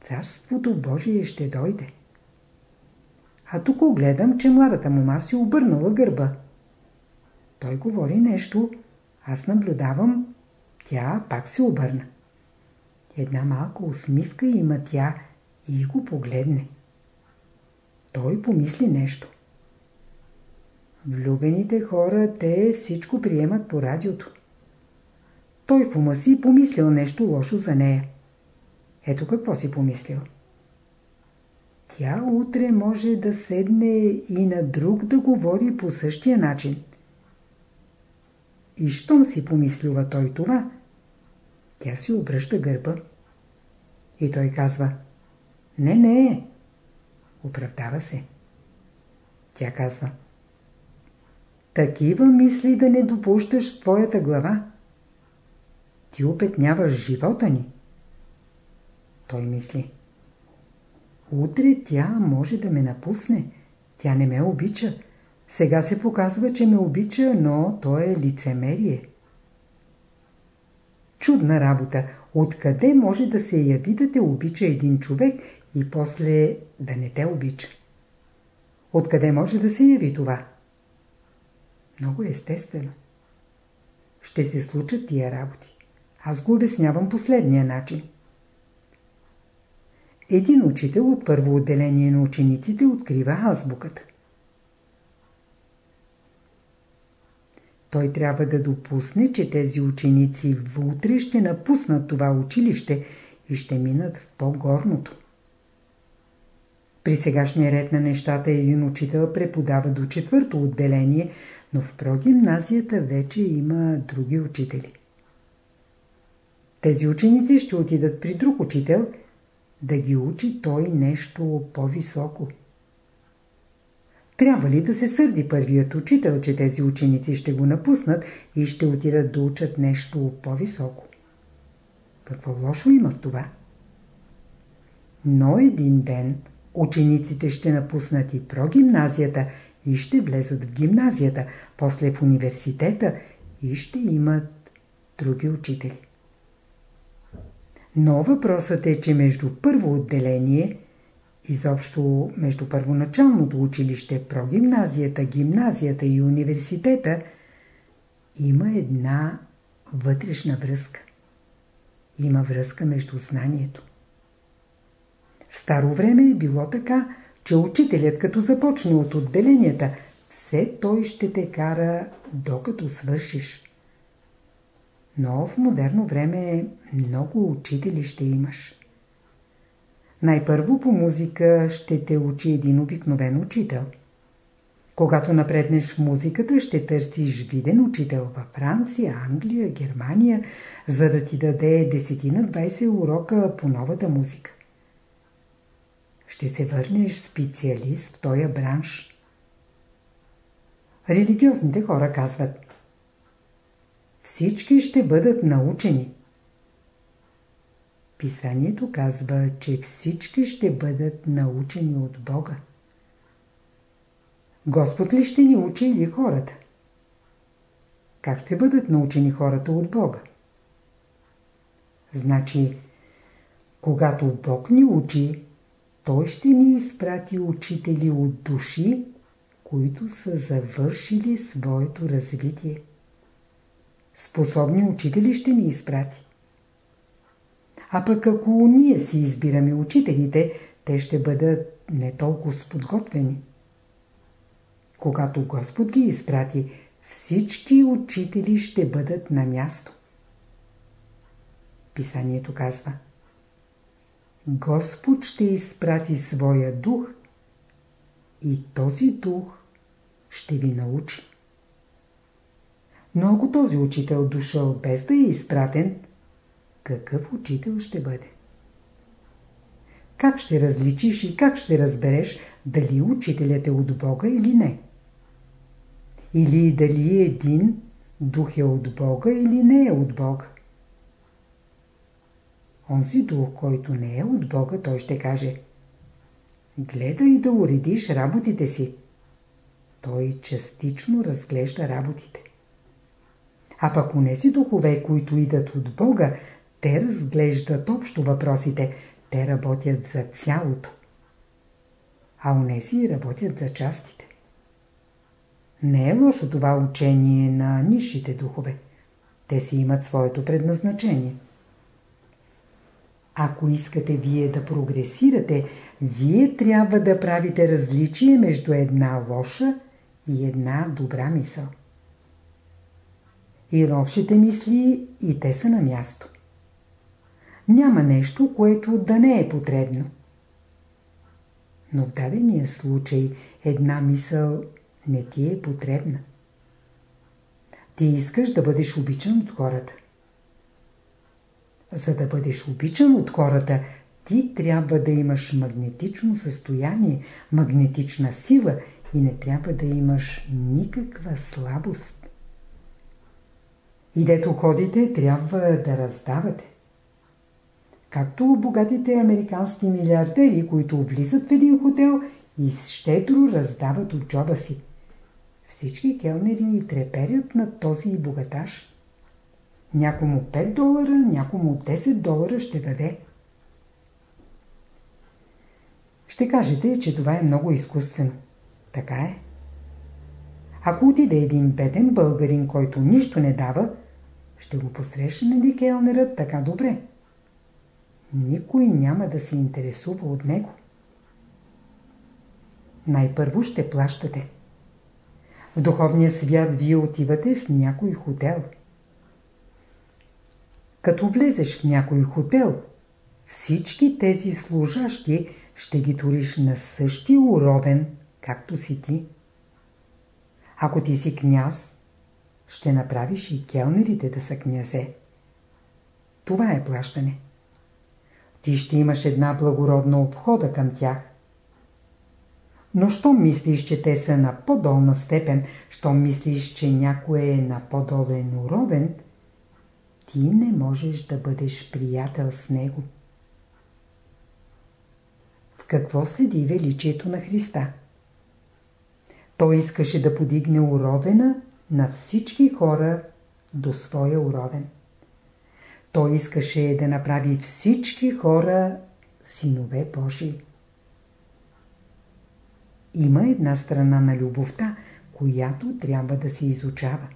Царството Божие ще дойде. А тук гледам, че младата мома си обърнала гърба. Той говори нещо, аз наблюдавам, тя пак се обърна. Една малка усмивка има тя и го погледне. Той помисли нещо. Влюбените хора, те всичко приемат по радиото. Той в ума си помислил нещо лошо за нея. Ето какво си помислил. Тя утре може да седне и на друг да говори по същия начин. И щом си помислюва той това, тя си обръща гърба. И той казва, не, не, оправдава се. Тя казва, такива мисли да не допущаш в твоята глава. Ти опетняваш живота ни. Той мисли. Утре тя може да ме напусне. Тя не ме обича. Сега се показва, че ме обича, но то е лицемерие. Чудна работа. Откъде може да се яви да те обича един човек и после да не те обича? Откъде може да се яви това? Много естествено. Ще се случат тия работи. Аз го обяснявам последния начин. Един учител от първо отделение на учениците открива азбуката. Той трябва да допусне, че тези ученици утре ще напуснат това училище и ще минат в по-горното. При сегашния ред на нещата един учител преподава до четвърто отделение, но в прогимназията вече има други учители. Тези ученици ще отидат при друг учител – да ги учи той нещо по-високо. Трябва ли да се сърди първият учител, че тези ученици ще го напуснат и ще отидат да учат нещо по-високо? Какво лошо има в това? Но един ден учениците ще напуснат и прогимназията и ще влезат в гимназията, после в университета и ще имат други учители. Но въпросът е, че между първо отделение, изобщо между първоначалното училище, прогимназията, гимназията и университета, има една вътрешна връзка. Има връзка между знанието. В старо време е било така, че учителят като започне от отделенията, все той ще те кара докато свършиш. Но в модерно време много учители ще имаш. Най-първо по музика ще те учи един обикновен учител. Когато напреднеш в музиката, ще търсиш виден учител във Франция, Англия, Германия, за да ти даде 10-20 урока по новата музика. Ще се върнеш специалист в този бранш. Религиозните хора казват – всички ще бъдат научени. Писанието казва, че всички ще бъдат научени от Бога. Господ ли ще ни учи или хората? Как ще бъдат научени хората от Бога? Значи, когато Бог ни учи, Той ще ни изпрати учители от души, които са завършили своето развитие способни учители ще ни изпрати. А пък ако ние си избираме учителите, те ще бъдат не толкова сподготвени. Когато Господ ги изпрати, всички учители ще бъдат на място. Писанието казва Господ ще изпрати своя дух и този дух ще ви научи. Но ако този учител дошъл без да е изпратен, какъв учител ще бъде? Как ще различиш и как ще разбереш дали учителят е от Бога или не? Или дали един дух е от Бога или не е от Бога? Онзи дух, който не е от Бога, той ще каже Гледай да уредиш работите си. Той частично разглежда работите. А пък унеси духове, които идат от Бога, те разглеждат общо въпросите, те работят за цялото. А унеси работят за частите. Не е лошо това учение на нишите духове. Те си имат своето предназначение. Ако искате вие да прогресирате, вие трябва да правите различие между една лоша и една добра мисъл. И лошите мисли и те са на място. Няма нещо, което да не е потребно. Но в дадения случай една мисъл не ти е потребна. Ти искаш да бъдеш обичан от хората. За да бъдеш обичан от хората, ти трябва да имаш магнетично състояние, магнетична сила и не трябва да имаш никаква слабост. И дето ходите, трябва да раздавате. Както богатите американски милиардери, които влизат в един хотел и щедро раздават от джоба си. Всички келнери треперят на този богаташ. Някому 5 долара, някому 10 долара ще даде. Ще кажете, че това е много изкуствено. Така е. Ако отиде един беден българин, който нищо не дава, ще го посрещне келнерът така добре? Никой няма да се интересува от него. Най-първо ще плащате. В духовния свят вие отивате в някой хотел – като влезеш в някой хотел, всички тези служащи ще ги туриш на същия уровен, както си ти. Ако ти си княз, ще направиш и келнерите да са князе. Това е плащане. Ти ще имаш една благородна обхода към тях. Но щом мислиш, че те са на по-долна степен, щом мислиш, че някой е на по-долен уровен – ти не можеш да бъдеш приятел с него. В какво седи величието на Христа? Той искаше да подигне уровена на всички хора до своя уровен. Той искаше да направи всички хора синове Божии. Има една страна на любовта, която трябва да се изучава.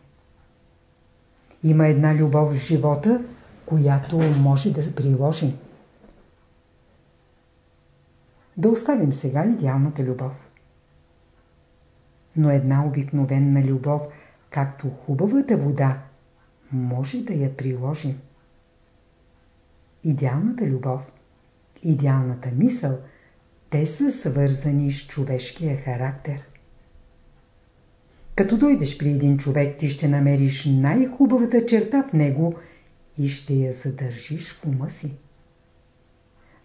Има една любов в живота, която може да се приложи. Да оставим сега идеалната любов. Но една обикновенна любов, както хубавата вода, може да я приложим. Идеалната любов, идеалната мисъл, те са свързани с човешкия характер. Като дойдеш при един човек, ти ще намериш най-хубавата черта в него и ще я задържиш в ума си.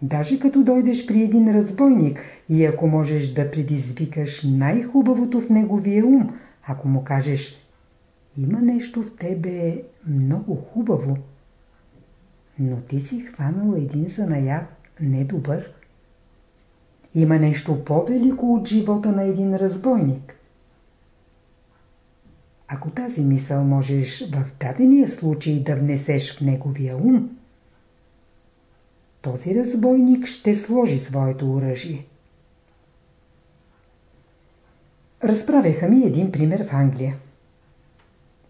Даже като дойдеш при един разбойник и ако можеш да предизвикаш най-хубавото в неговия ум, ако му кажеш има нещо в тебе много хубаво, но ти си хванал един занаят недобър. Има нещо по-велико от живота на един разбойник. Ако тази мисъл можеш в дадения случай да внесеш в неговия ум, този разбойник ще сложи своето оръжие. Разправяха ми един пример в Англия.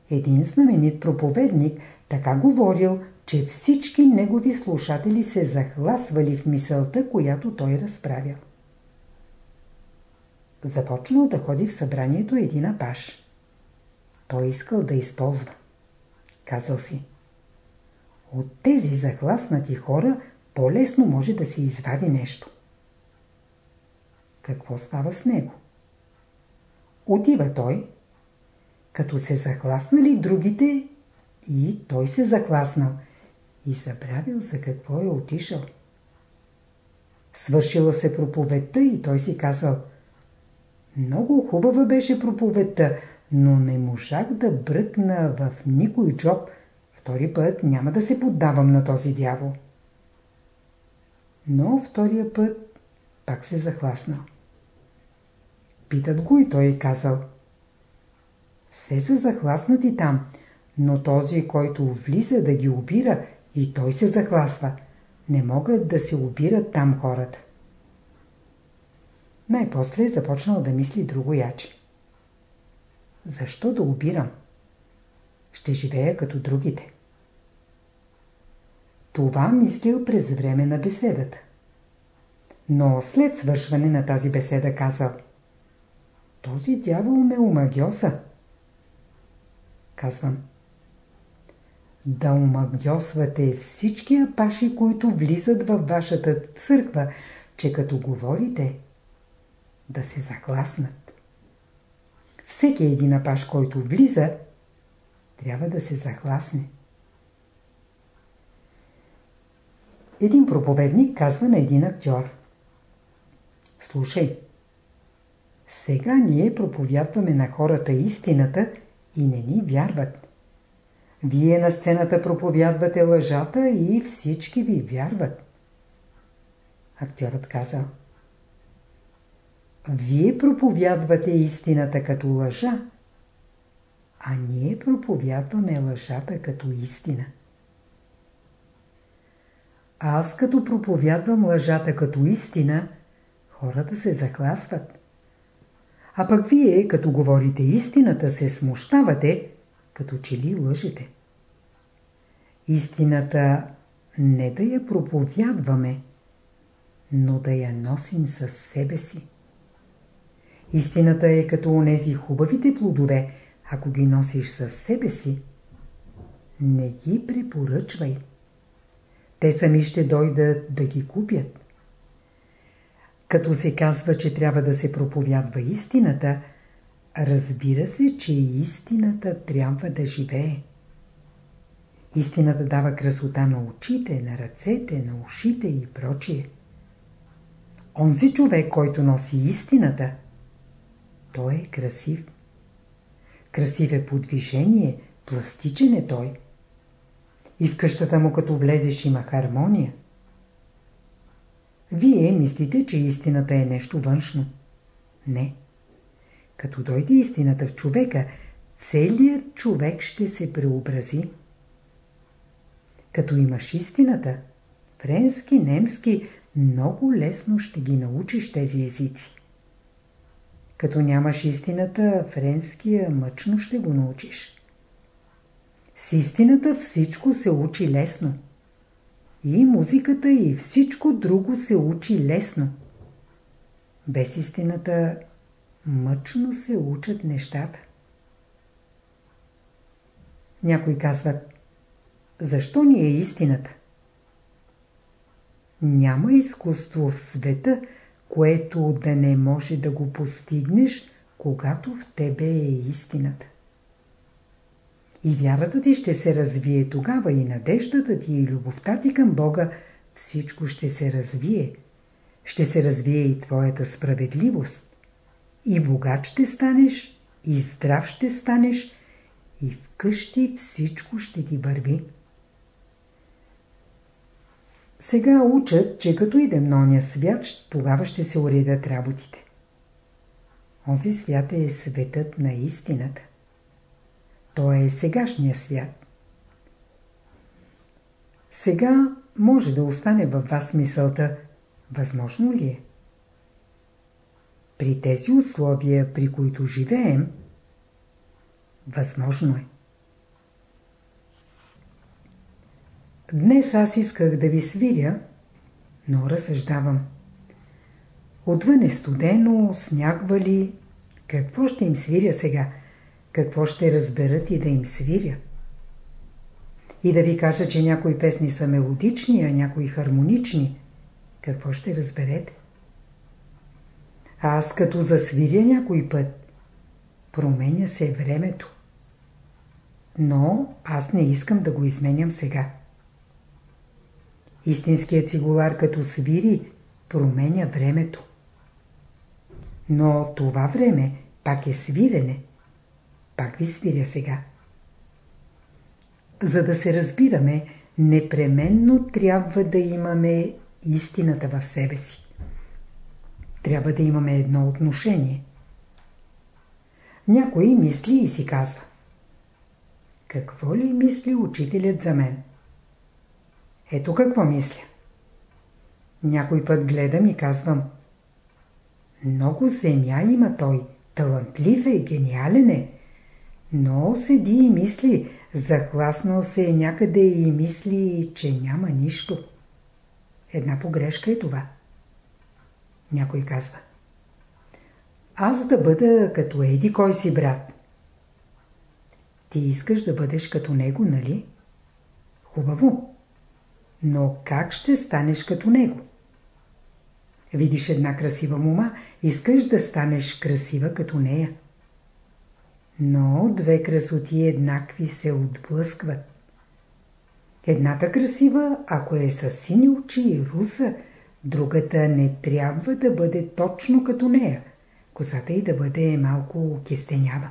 Един знаменит проповедник така говорил, че всички негови слушатели се захласвали в мисълта, която той разправял. Започнал да ходи в събранието един апаш. Той искал да използва. Казал си. От тези захласнати хора по-лесно може да се извади нещо. Какво става с него? Отива той, като се захласнали другите и той се захласнал и забравил за какво е отишъл. Свършила се проповедта и той си казал Много хубава беше проповедта, но не можах да бръкна в никой джоб. Втори път няма да се поддавам на този дявол. Но втория път пак се захласнал. Питат го и той е казал. Все са захласнати там, но този, който влиза да ги обира, и той се захласва. Не могат да се обират там хората. Най-после е започнал да мисли друго яче. Защо да обирам? Ще живея като другите. Това мислил през време на беседата. Но след свършване на тази беседа казал Този дявол ме омагьоса. Казвам Да омагьосвате всички апаши, които влизат във вашата църква, че като говорите да се загласнат. Всеки един апаш, който влиза, трябва да се загласне. Един проповедник казва на един актьор. Слушай, сега ние проповядваме на хората истината и не ни вярват. Вие на сцената проповядвате лъжата и всички ви вярват. Актьорът казал. Вие проповядвате истината като лъжа, а ние проповядваме лъжата като истина. Аз като проповядвам лъжата като истина, хората се закласват. А пък вие, като говорите истината, се смущавате, като че ли лъжете. Истината не да я проповядваме, но да я носим със себе си. Истината е като онези хубавите плодове, ако ги носиш със себе си, не ги препоръчвай. Те сами ще дойдат да ги купят. Като се казва, че трябва да се проповядва истината, разбира се, че истината трябва да живее. Истината дава красота на очите, на ръцете, на ушите и прочие. Онзи човек, който носи истината, той е красив. Красив е по движение, пластичен е той. И в къщата му като влезеш има хармония. Вие мислите, че истината е нещо външно. Не. Като дойде истината в човека, целият човек ще се преобрази. Като имаш истината, френски, немски, много лесно ще ги научиш тези езици. Като нямаш истината, френския мъчно ще го научиш. С истината всичко се учи лесно. И музиката и всичко друго се учи лесно. Без истината мъчно се учат нещата. Някои казват, защо ни е истината? Няма изкуство в света, което да не може да го постигнеш, когато в тебе е истината. И вярата ти ще се развие тогава и надеждата ти и любовта ти към Бога, всичко ще се развие. Ще се развие и твоята справедливост. И богат ще станеш, и здрав ще станеш, и вкъщи всичко ще ти върви. Сега учат, че като идем на оня свят, тогава ще се уредят работите. Онзи свят е светът на истината. Той е сегашния свят. Сега може да остане във вас мисълта, възможно ли е? При тези условия, при които живеем, възможно е. Днес аз исках да ви свиря, но разсъждавам. Отвън е студено, снягвали. Какво ще им свиря сега? Какво ще разберат и да им свиря? и да ви кажа, че някои песни са мелодични, а някои хармонични, какво ще разберете? Аз като засвиря някой път, променя се времето. Но аз не искам да го изменям сега. Истинският цигулар като свири, променя времето. Но това време пак е свирене. Пак ви свиря сега. За да се разбираме, непременно трябва да имаме истината в себе си. Трябва да имаме едно отношение. Някой мисли и си казва. Какво ли мисли учителят за мен? Ето какво мисля. Някой път гледам и казвам. Много земя има той. Талантлив е, гениален е. Но седи и мисли, захласнал се е някъде и мисли, че няма нищо. Една погрешка е това. Някой казва. Аз да бъда като еди кой си брат. Ти искаш да бъдеш като него, нали? Хубаво. Но как ще станеш като него? Видиш една красива мума, искаш да станеш красива като нея. Но две красоти еднакви се отблъскват. Едната красива, ако е с сини очи и руса, другата не трябва да бъде точно като нея. Косата й да бъде малко кистенява.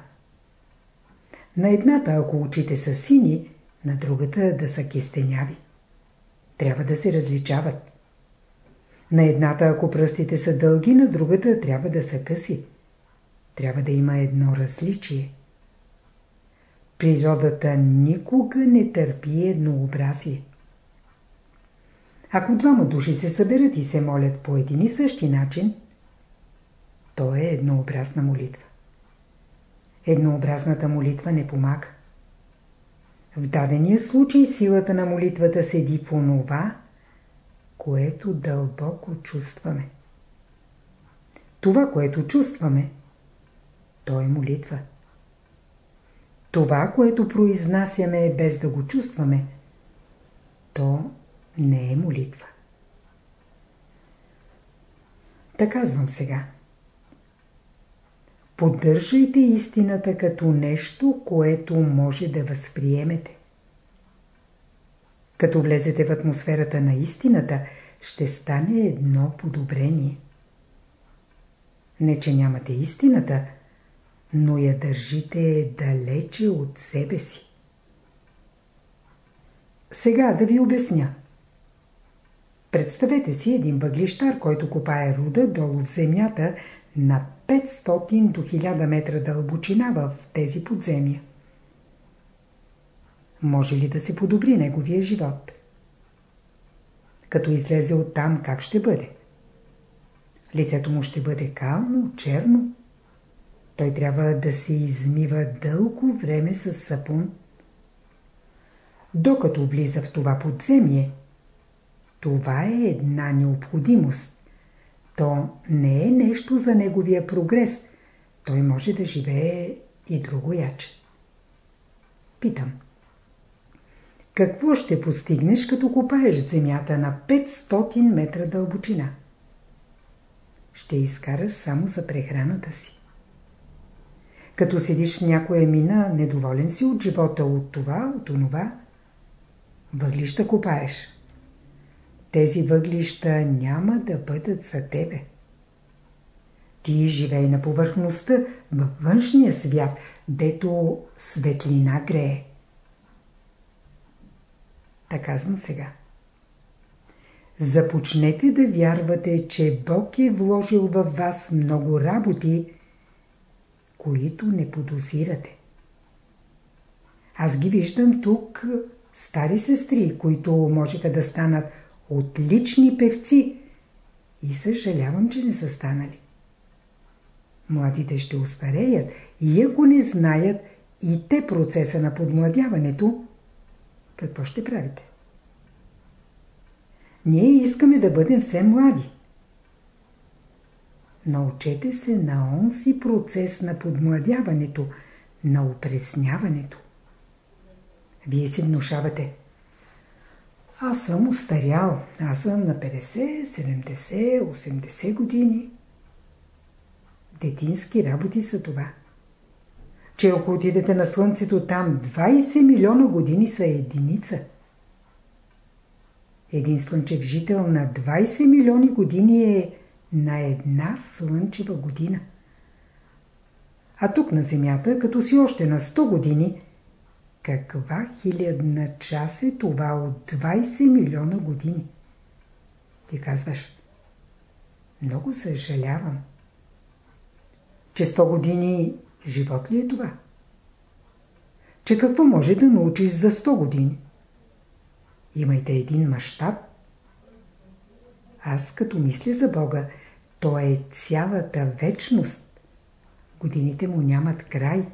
На едната, ако очите са сини, на другата да са кистеняви. Трябва да се различават. На едната, ако пръстите са дълги, на другата трябва да са къси. Трябва да има едно различие. Природата никога не търпи еднообразие. Ако двама души се съберат и се молят по един и същи начин, то е еднообразна молитва. Еднообразната молитва не помага. В дадения случай силата на молитвата седи в онова, което дълбоко чувстваме. Това, което чувстваме, то е молитва. Това, което произнасяме без да го чувстваме, то не е молитва. Така казвам сега. Поддържайте истината като нещо, което може да възприемете. Като влезете в атмосферата на истината, ще стане едно подобрение. Не, че нямате истината, но я държите далече от себе си. Сега да ви обясня. Представете си един въглищар, който копае руда долу в земята на 500 до 1000 метра дълбочина в тези подземия. Може ли да се подобри неговия живот? Като излезе оттам, как ще бъде? Лицето му ще бъде кално, черно. Той трябва да се измива дълго време с сапун. Докато влиза в това подземие, това е една необходимост. То не е нещо за неговия прогрес. Той може да живее и друго яче. Питам. Какво ще постигнеш, като копаеш земята на 500 метра дълбочина? Ще изкараш само за прехраната си. Като седиш в някоя мина, недоволен си от живота, от това, от онова, въглища копаеш. Тези въглища няма да бъдат за тебе. Ти живей на повърхността, във външния свят, дето светлина грее. Така казвам сега. Започнете да вярвате, че Бог е вложил във вас много работи, които не подозирате. Аз ги виждам тук, стари сестри, които можеха да станат отлични певци и съжалявам, че не са станали. Младите ще устареят и ако не знаят и те процеса на подмладяването, какво ще правите? Ние искаме да бъдем все млади. Научете се на онзи процес на подмладяването, на упресняването. Вие си внушавате – Аз съм устарял. Аз съм на 50, 70, 80 години. Детински работи са това. Че ако отидете на Слънцето, там 20 милиона години са единица. Един слънчев жител на 20 милиони години е на една слънчева година. А тук на Земята, като си още на 100 години, каква хилядна час е това от 20 милиона години? Ти казваш, много съжалявам. Че 100 години живот ли е това? Че какво може да научиш за 100 години? Имайте един мащаб. Аз като мисля за Бога, то е цялата вечност. Годините му нямат край.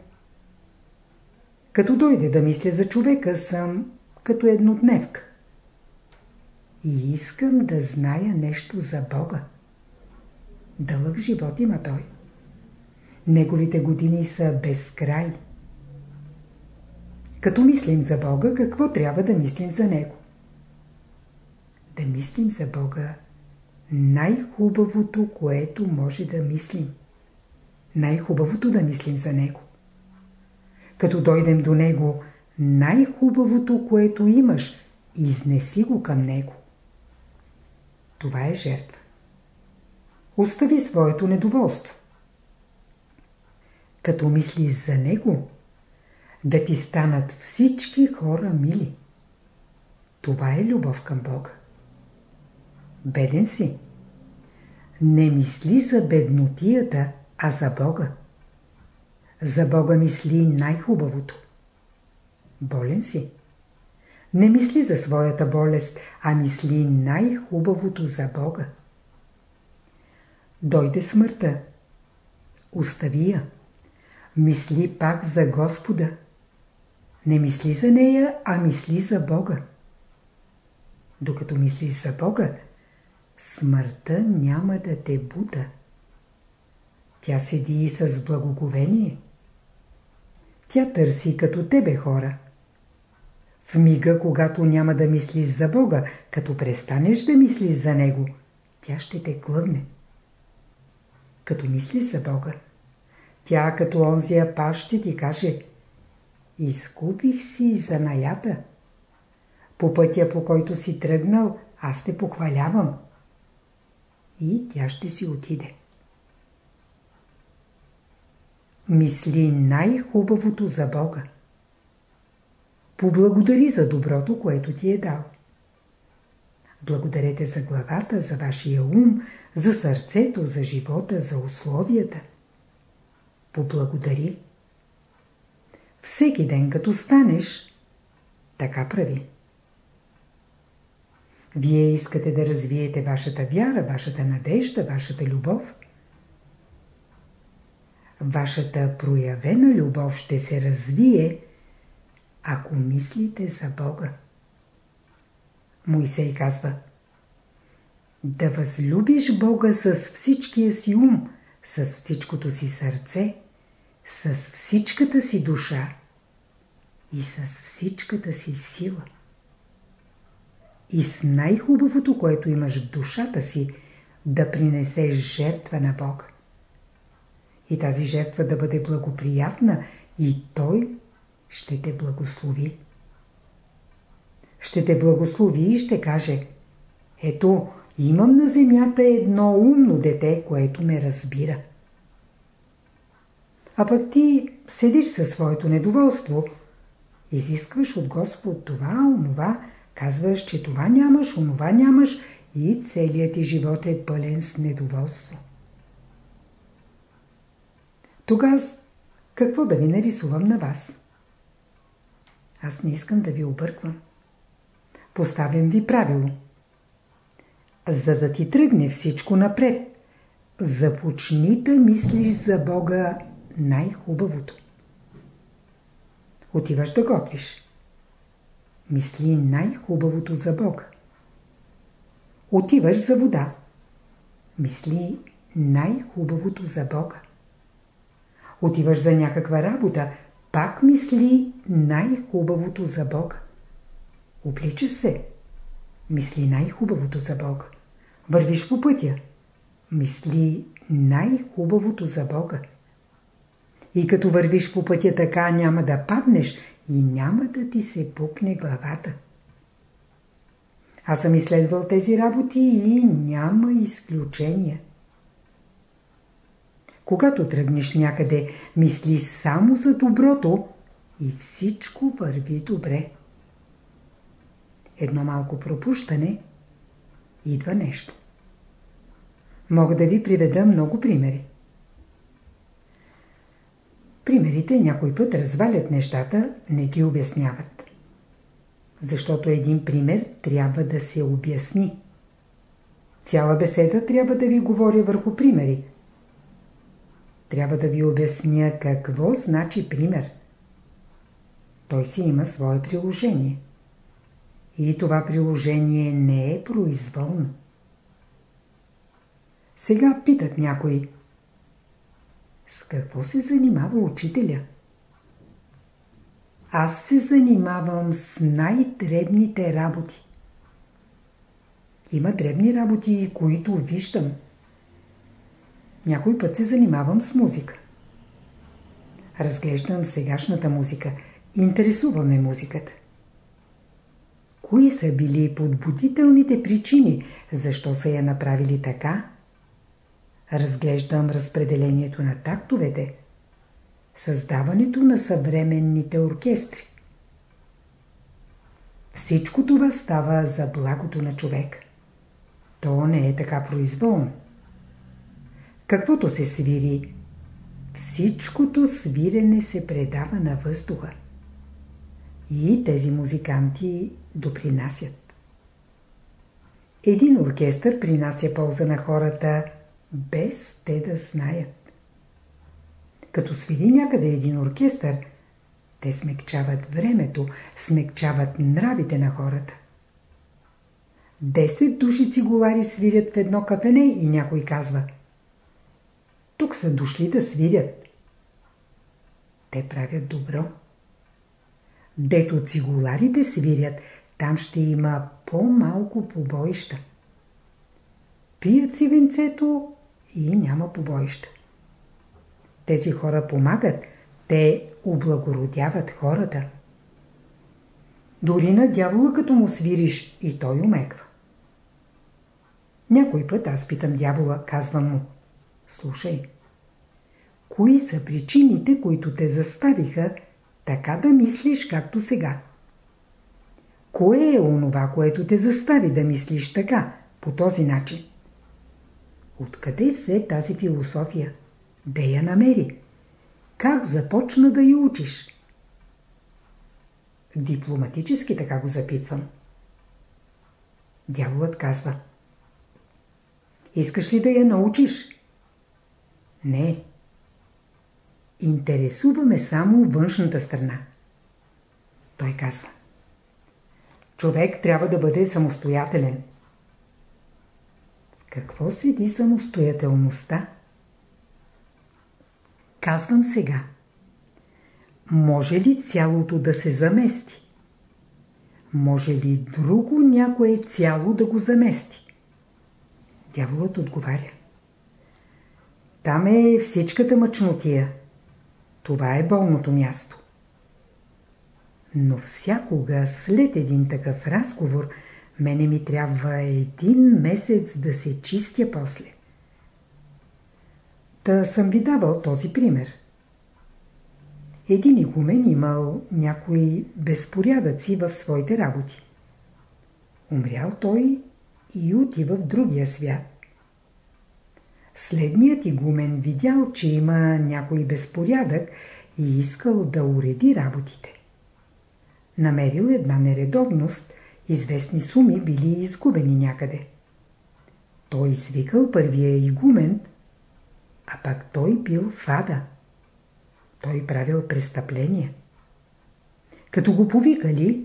Като дойде да мисля за човека, съм като еднодневка. И искам да зная нещо за Бога. Дълъг живот има той. Неговите години са безкрай. Като мислим за Бога, какво трябва да мислим за Него? Да мислим за Бога най-хубавото, което може да мислим. Най-хубавото да мислим за Него. Като дойдем до Него, най-хубавото, което имаш, изнеси го към Него. Това е жертва. Остави своето недоволство. Като мислиш за Него, да ти станат всички хора мили. Това е любов към Бога. Беден си. Не мисли за беднотията, а за Бога. За Бога мисли най-хубавото. Болен си. Не мисли за своята болест, а мисли най-хубавото за Бога. Дойде смъртта. Остави я. Мисли пак за Господа. Не мисли за нея, а мисли за Бога. Докато мислиш за Бога, смъртта няма да те бута. Тя седи с благоговение. Тя търси като тебе хора. В мига, когато няма да мислиш за Бога, като престанеш да мислиш за Него, тя ще те клъвне. Като мислиш за Бога, тя като онзия паш ще ти каже Изкупих си за наята. По пътя, по който си тръгнал, аз те похвалявам. И тя ще си отиде. Мисли най-хубавото за Бога. Поблагодари за доброто, което ти е дал. Благодарете за главата, за вашия ум, за сърцето, за живота, за условията. Поблагодари. Всеки ден като станеш, така прави. Вие искате да развиете вашата вяра, вашата надежда, вашата любов. Вашата проявена любов ще се развие, ако мислите за Бога. Моисей казва Да възлюбиш Бога с всичкия си ум, с всичкото си сърце, с всичката си душа и с всичката си сила. И с най-хубавото, което имаш в душата си, да принесеш жертва на Бога. И тази жертва да бъде благоприятна и Той ще те благослови. Ще те благослови и ще каже Ето, имам на земята едно умно дете, което ме разбира. А пък ти седиш със своето недоволство, изискваш от Господ това, онова, казваш, че това нямаш, онова нямаш и целият ти живот е пълен с недоволство. Тогава какво да ви нарисувам на вас? Аз не искам да ви обърквам. Поставям ви правило. За да ти тръгне всичко напред, започни да мислиш за Бога най-хубавото. Отиваш да готвиш. Мисли най-хубавото за Бога. Отиваш за вода. Мисли най-хубавото за Бога. Отиваш за някаква работа, пак мисли най-хубавото за Бога. Обличаш се. Мисли най-хубавото за Бога. Вървиш по пътя. Мисли най-хубавото за Бога. И като вървиш по пътя така, няма да паднеш и няма да ти се пукне главата. Аз съм изследвал тези работи и няма изключения. Когато тръгнеш някъде, мисли само за доброто и всичко върви добре. Едно малко пропущане, идва нещо. Мога да ви приведа много примери. Примерите някой път развалят нещата, не ги обясняват. Защото един пример трябва да се обясни. Цяла беседа трябва да ви говоря върху примери. Трябва да ви обясня какво значи пример. Той си има свое приложение. И това приложение не е произволно. Сега питат някой. С какво се занимава учителя? Аз се занимавам с най-дребните работи. Има дребни работи, които виждам. Някой път се занимавам с музика. Разглеждам сегашната музика. Интересуваме музиката. Кои са били подбудителните причини, защо са я направили така? Разглеждам разпределението на тактовете, създаването на съвременните оркестри. Всичко това става за благото на човек. То не е така произволно. Каквото се свири, всичкото свирене се предава на въздуха. И тези музиканти допринасят. Един оркестър принася полза на хората, без те да знаят. Като свири някъде един оркестър, те смекчават времето, смекчават нравите на хората. Десет души цигулари свирят в едно капене и някой казва Тук са дошли да свирят. Те правят добро. Дето цигуларите свирят, там ще има по-малко побоища. Пият си венцето и няма побоища. Тези хора помагат, те облагородяват хората. Дори на дявола като му свириш и той умеква. Някой път аз питам дявола, казвам му. Слушай, кои са причините, които те заставиха така да мислиш както сега? Кое е онова, което те застави да мислиш така, по този начин? Откъде взе тази философия? Де я намери? Как започна да я учиш? Дипломатически така го запитвам. Дяволът казва Искаш ли да я научиш? Не. Интересуваме само външната страна. Той казва Човек трябва да бъде самостоятелен. Какво седи самостоятелността? Казвам сега. Може ли цялото да се замести? Може ли друго някое цяло да го замести? Дяволът отговаря. Там е всичката мъчнотия. Това е болното място. Но всякога след един такъв разговор – Мене ми трябва един месец да се чистя после. Та съм ви давал този пример. Един игумен имал някои безпорядъци в своите работи. Умрял той и отива в другия свят. Следният игумен видял, че има някой безпорядък и искал да уреди работите. Намерил една нередовност известни суми били изгубени някъде. Той извикал първия игумен, а пак той бил фада. Той правил престъпление. Като го повикали,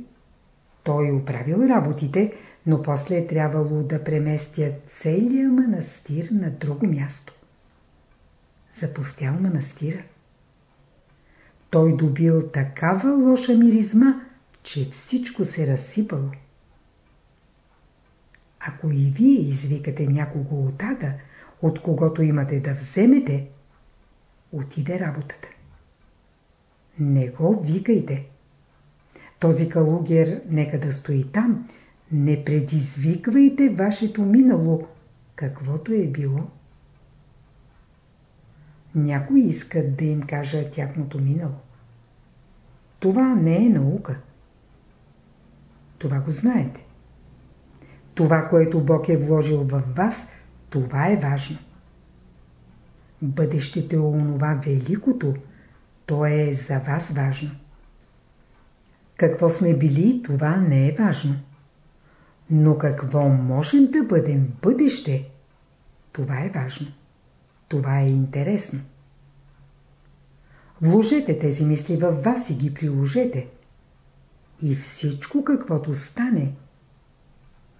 той управил работите, но после е трябвало да преместят целия манастир на друго място. Запустял манастира. Той добил такава лоша миризма, че всичко се разсипало. Ако и вие извикате някого от ада, от когото имате да вземете, отиде работата. Не го викайте. Този калугер нека да стои там. Не предизвиквайте вашето минало, каквото е било. Някои искат да им кажа тяхното минало. Това не е наука. Това го знаете. Това, което Бог е вложил в вас, това е важно. Бъдещето е онова великото, то е за вас важно. Какво сме били, това не е важно. Но какво можем да бъдем в бъдеще, това е важно. Това е интересно. Вложете тези мисли във вас и ги приложете. И всичко каквото стане,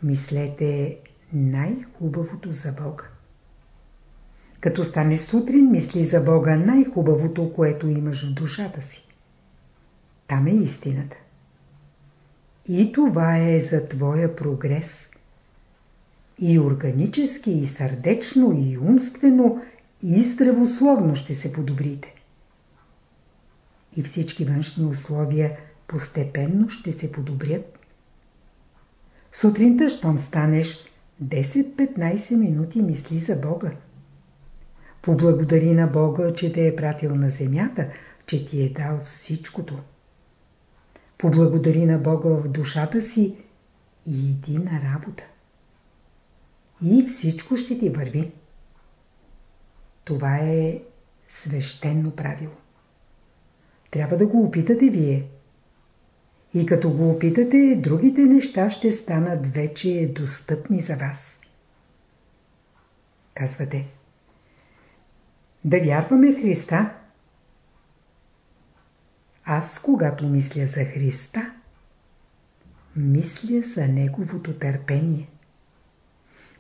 мислете най-хубавото за Бога. Като станеш сутрин, мисли за Бога най-хубавото, което имаш в душата си. Там е истината. И това е за твоя прогрес. И органически, и сърдечно, и умствено, и здравословно ще се подобрите. И всички външни условия постепенно ще се подобрят. Сутринта, щом станеш, 10-15 минути мисли за Бога. Поблагодари на Бога, че те е пратил на земята, че ти е дал всичкото. Поблагодари на Бога в душата си и иди на работа. И всичко ще ти върви. Това е свещено правило. Трябва да го опитате вие. И като го опитате, другите неща ще станат вече достъпни за вас. Казвате. Да вярваме в Христа. Аз, когато мисля за Христа, мисля за Неговото търпение.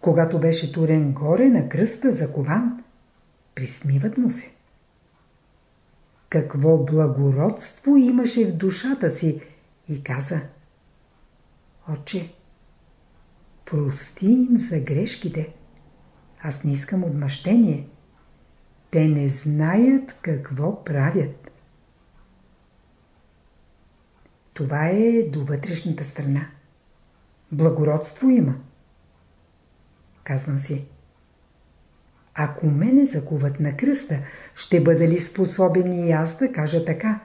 Когато беше турен горе на кръста за кован, присмиват му се. Какво благородство имаше в душата си и каза Отче, прости им за грешките. Аз не искам отмъщение. Те не знаят какво правят. Това е до вътрешната страна. Благородство има. Казвам си. Ако мене закуват на кръста, ще бъда ли способен и аз да кажа така?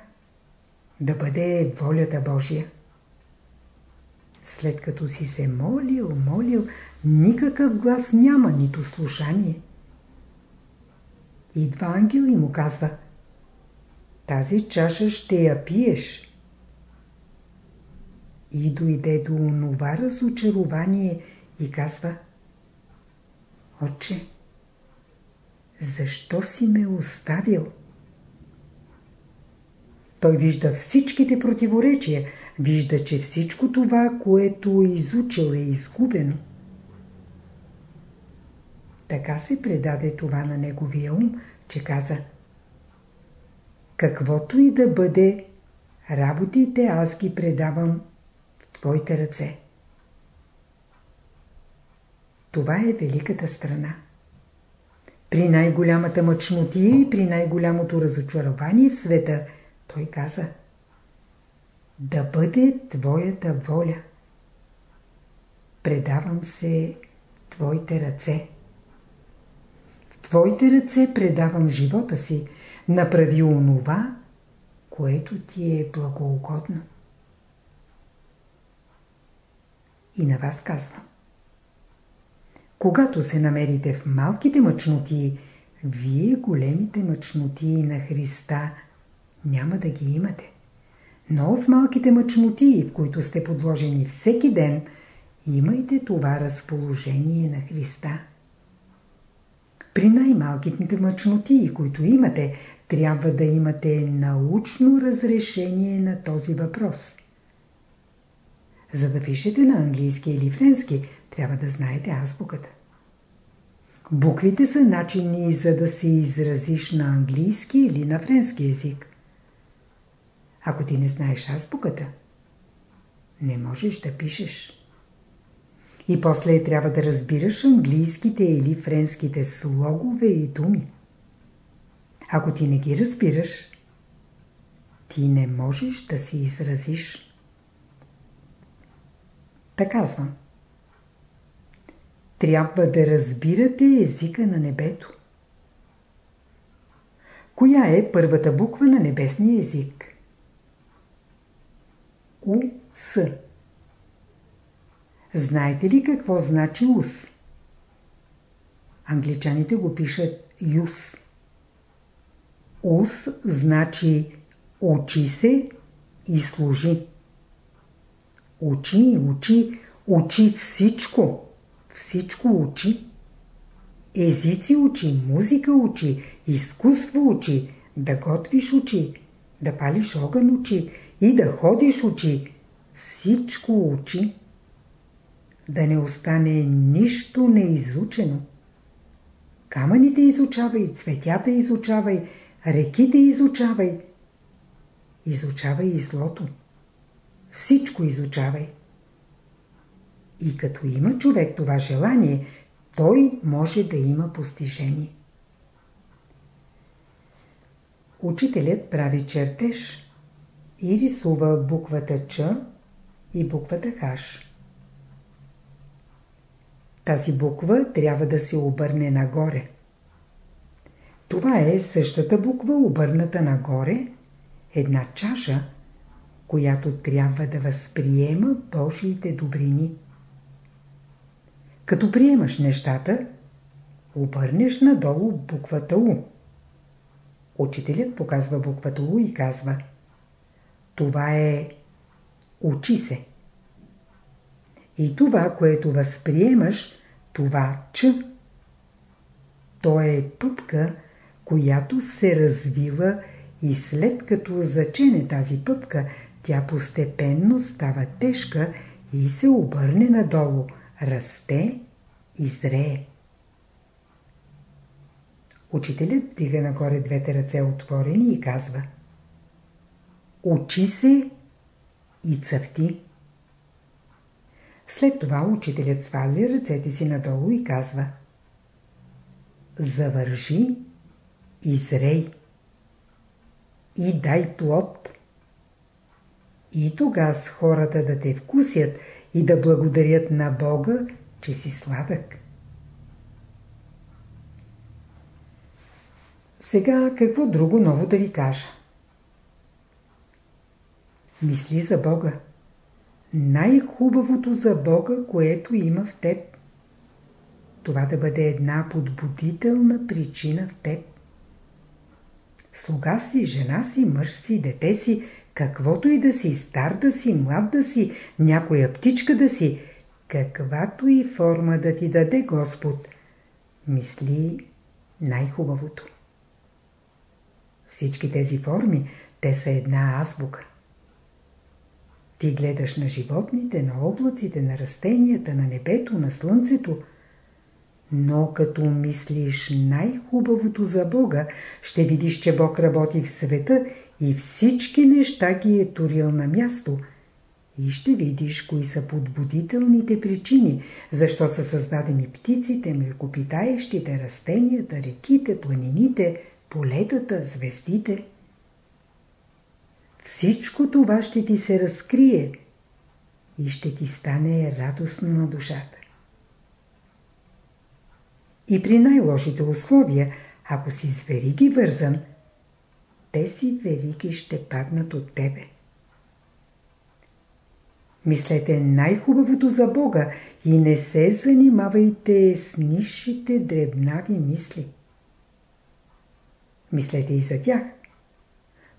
Да бъде волята Божия. След като си се молил, молил, никакъв глас няма, нито слушание. Идва ангел и му казва Тази чаша ще я пиеш. И дойде до онова разочарование и казва Отче, защо си ме оставил? Той вижда всичките противоречия, вижда, че всичко това, което е изучил е изгубено. Така се предаде това на неговия ум, че каза Каквото и да бъде, работите аз ги предавам в твоите ръце. Това е великата страна. При най-голямата мъчнотия и при най-голямото разочарование в света, той каза Да бъде Твоята воля. Предавам се Твоите ръце. В Твоите ръце предавам живота си. Направи онова, което ти е благоугодно. И на вас казвам. Когато се намерите в малките мъчноти, вие големите мъчноти на Христа няма да ги имате. Но в малките мъчноти, в които сте подложени всеки ден, имайте това разположение на Христа. При най-малките мъчноти, които имате, трябва да имате научно разрешение на този въпрос. За да пишете на английски или френски, трябва да знаете азбуката. Буквите са начини за да се изразиш на английски или на френски език. Ако ти не знаеш азбуката, не можеш да пишеш. И после трябва да разбираш английските или френските слогове и думи. Ако ти не ги разбираш, ти не можеш да се изразиш. Така казвам. Трябва да разбирате езика на небето. Коя е първата буква на небесния език? У, С. Знаете ли какво значи ус? Англичаните го пишат юс. Ус значи учи се и служи. Учи, учи, учи всичко. Всичко учи. Езици учи, музика учи, изкуство учи, да готвиш учи, да палиш огън учи и да ходиш учи. Всичко учи. Да не остане нищо неизучено. Камъните изучавай, цветята изучавай, реките изучавай. Изучавай и злото. Всичко изучавай. И като има човек това желание, той може да има постижение. Учителят прави чертеж и рисува буквата Ч и буквата Х. Тази буква трябва да се обърне нагоре. Това е същата буква обърната нагоре, една чаша, която трябва да възприема Божиите добрини. Като приемаш нещата, обърнеш надолу буквата У. Учителят показва буквата У и казва Това е Учи се. И това, което възприемаш, това Ч. То е пъпка, която се развива и след като зачене тази пъпка, тя постепенно става тежка и се обърне надолу, расте и зрее. Учителят дига нагоре двете ръце отворени и казва Учи се и цъфти. След това учителят сваля ръцете си надолу и казва Завържи и зрей и дай плод. И тогава с хората да те вкусят и да благодарят на Бога, че си сладък. Сега какво друго ново да ви кажа? Мисли за Бога. Най-хубавото за Бога, което има в теб. Това да бъде една подбудителна причина в теб. Слуга си, жена си, мъж си, дете си, каквото и да си, стар да си, млад да си, някоя птичка да си, каквато и форма да ти даде Господ, мисли най-хубавото. Всички тези форми, те са една азбука. Ти гледаш на животните, на облаците, на растенията, на небето, на слънцето – но като мислиш най-хубавото за Бога, ще видиш, че Бог работи в света и всички неща ги е турил на място. И ще видиш кои са подбудителните причини, защо са създадени птиците, млекопитаещите, растенията, реките, планините, полетата, звездите. Всичко това ще ти се разкрие и ще ти стане радостно на душата. И при най-лошите условия, ако си с вериги вързан, тези вериги ще паднат от тебе. Мислете най-хубавото за Бога и не се занимавайте с нишите дребнави мисли. Мислете и за тях.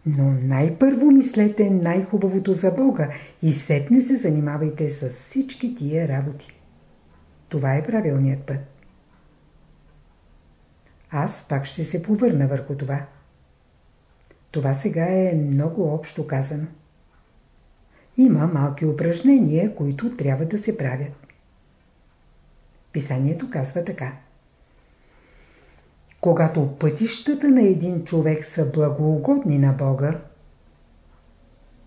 Но най-първо мислете най-хубавото за Бога и сетне се занимавайте с всички тия работи. Това е правилният път. Аз пак ще се повърна върху това. Това сега е много общо казано. Има малки упражнения, които трябва да се правят. Писанието казва така. Когато пътищата на един човек са благоугодни на Бога,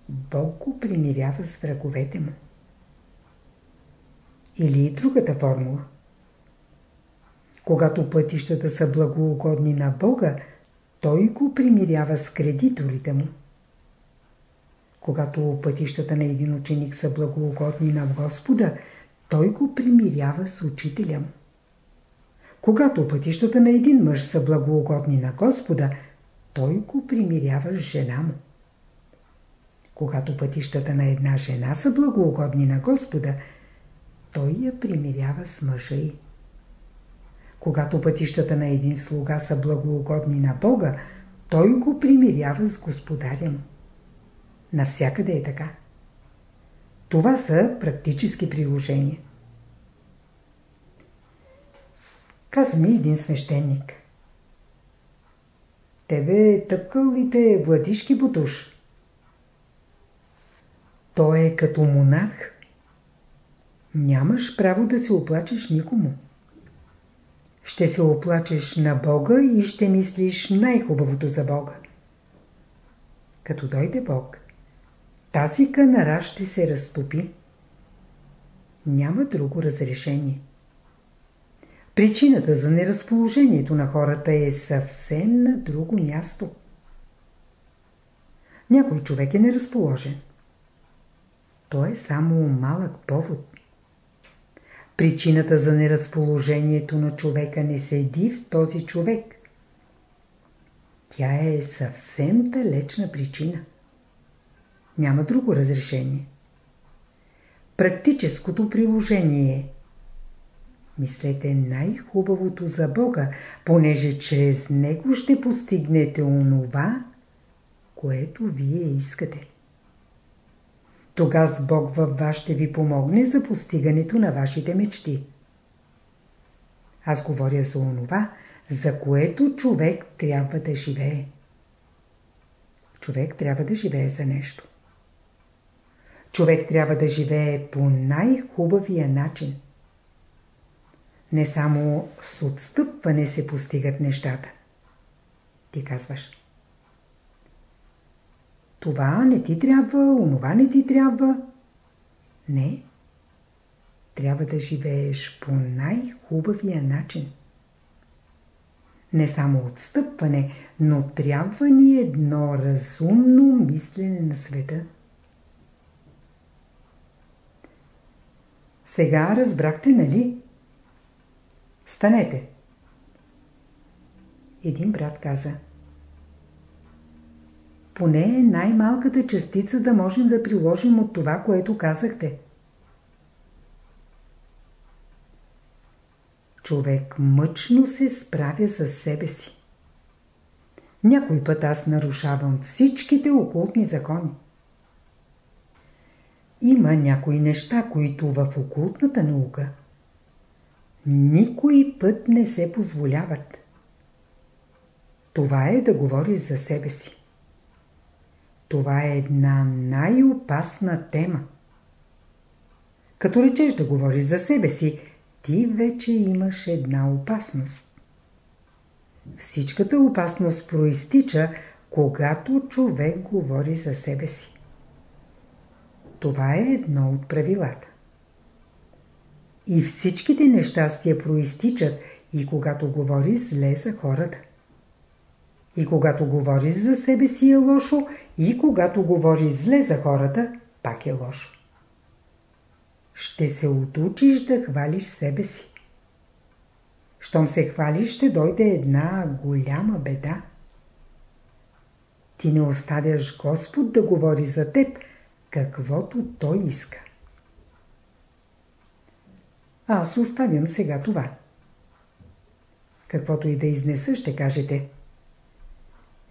Бог го примирява с враговете му. Или другата формула. Когато пътищата са благоугодни на Бога, той го примирява с кредиторите му. Когато пътищата на един ученик са благоугодни на Господа, той го примирява с учителя му. Когато пътищата на един мъж са благоугодни на Господа, той го примирява с жена му. Когато пътищата на една жена са благоугодни на Господа, той я примирява с мъжа й. Когато пътищата на един слуга са благоугодни на Бога, той го примирява с господаря му. Навсякъде е така. Това са практически приложения. Каза ми един свещеник. Тебе тъпкал ли те Владишки Бутуш? Той е като монарх. Нямаш право да се оплачеш никому. Ще се оплачеш на Бога и ще мислиш най-хубавото за Бога. Като дойде Бог, тази канара ще се разтопи. Няма друго разрешение. Причината за неразположението на хората е съвсем на друго място. Някой човек е неразположен. Той е само малък повод. Причината за неразположението на човека не седи в този човек. Тя е съвсем далечна причина. Няма друго разрешение. Практическото приложение е Мислете най-хубавото за Бога, понеже чрез Него ще постигнете онова, което вие искате. Тогава Бог във вас ще ви помогне за постигането на вашите мечти. Аз говоря за онова, за което човек трябва да живее. Човек трябва да живее за нещо. Човек трябва да живее по най-хубавия начин. Не само с отстъпване се постигат нещата. Ти казваш. Това не ти трябва, онова не ти трябва. Не. Трябва да живееш по най-хубавия начин. Не само отстъпване, но трябва ни едно разумно мислене на света. Сега разбрахте, нали? Станете! Един брат каза Поне най-малката частица да можем да приложим от това, което казахте. Човек мъчно се справя с себе си. Някой път аз нарушавам всичките окултни закони. Има някои неща, които в окултната наука – никой път не се позволяват. Това е да говориш за себе си. Това е една най-опасна тема. Като речеш да говориш за себе си, ти вече имаш една опасност. Всичката опасност проистича, когато човек говори за себе си. Това е едно от правилата. И всичките нещастия проистичат и когато говори зле за хората. И когато говори за себе си е лошо, и когато говори зле за хората, пак е лошо. Ще се отучиш да хвалиш себе си. Щом се хвалиш, ще дойде една голяма беда. Ти не оставяш Господ да говори за теб, каквото Той иска. Аз оставям сега това. Каквото и да изнеса, ще кажете.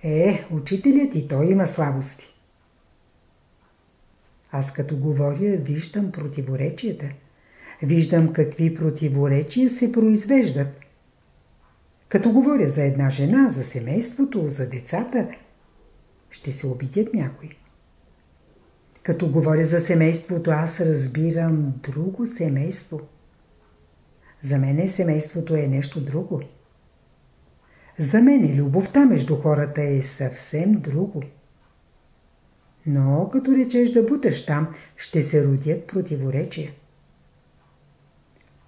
Е, учителят и той има слабости. Аз като говоря, виждам противоречията. Виждам какви противоречия се произвеждат. Като говоря за една жена, за семейството, за децата, ще се обидят някои. Като говоря за семейството, аз разбирам друго семейство. За мене семейството е нещо друго. За мен любовта между хората е съвсем друго. Но като речеш да буташ там, ще се родят противоречия.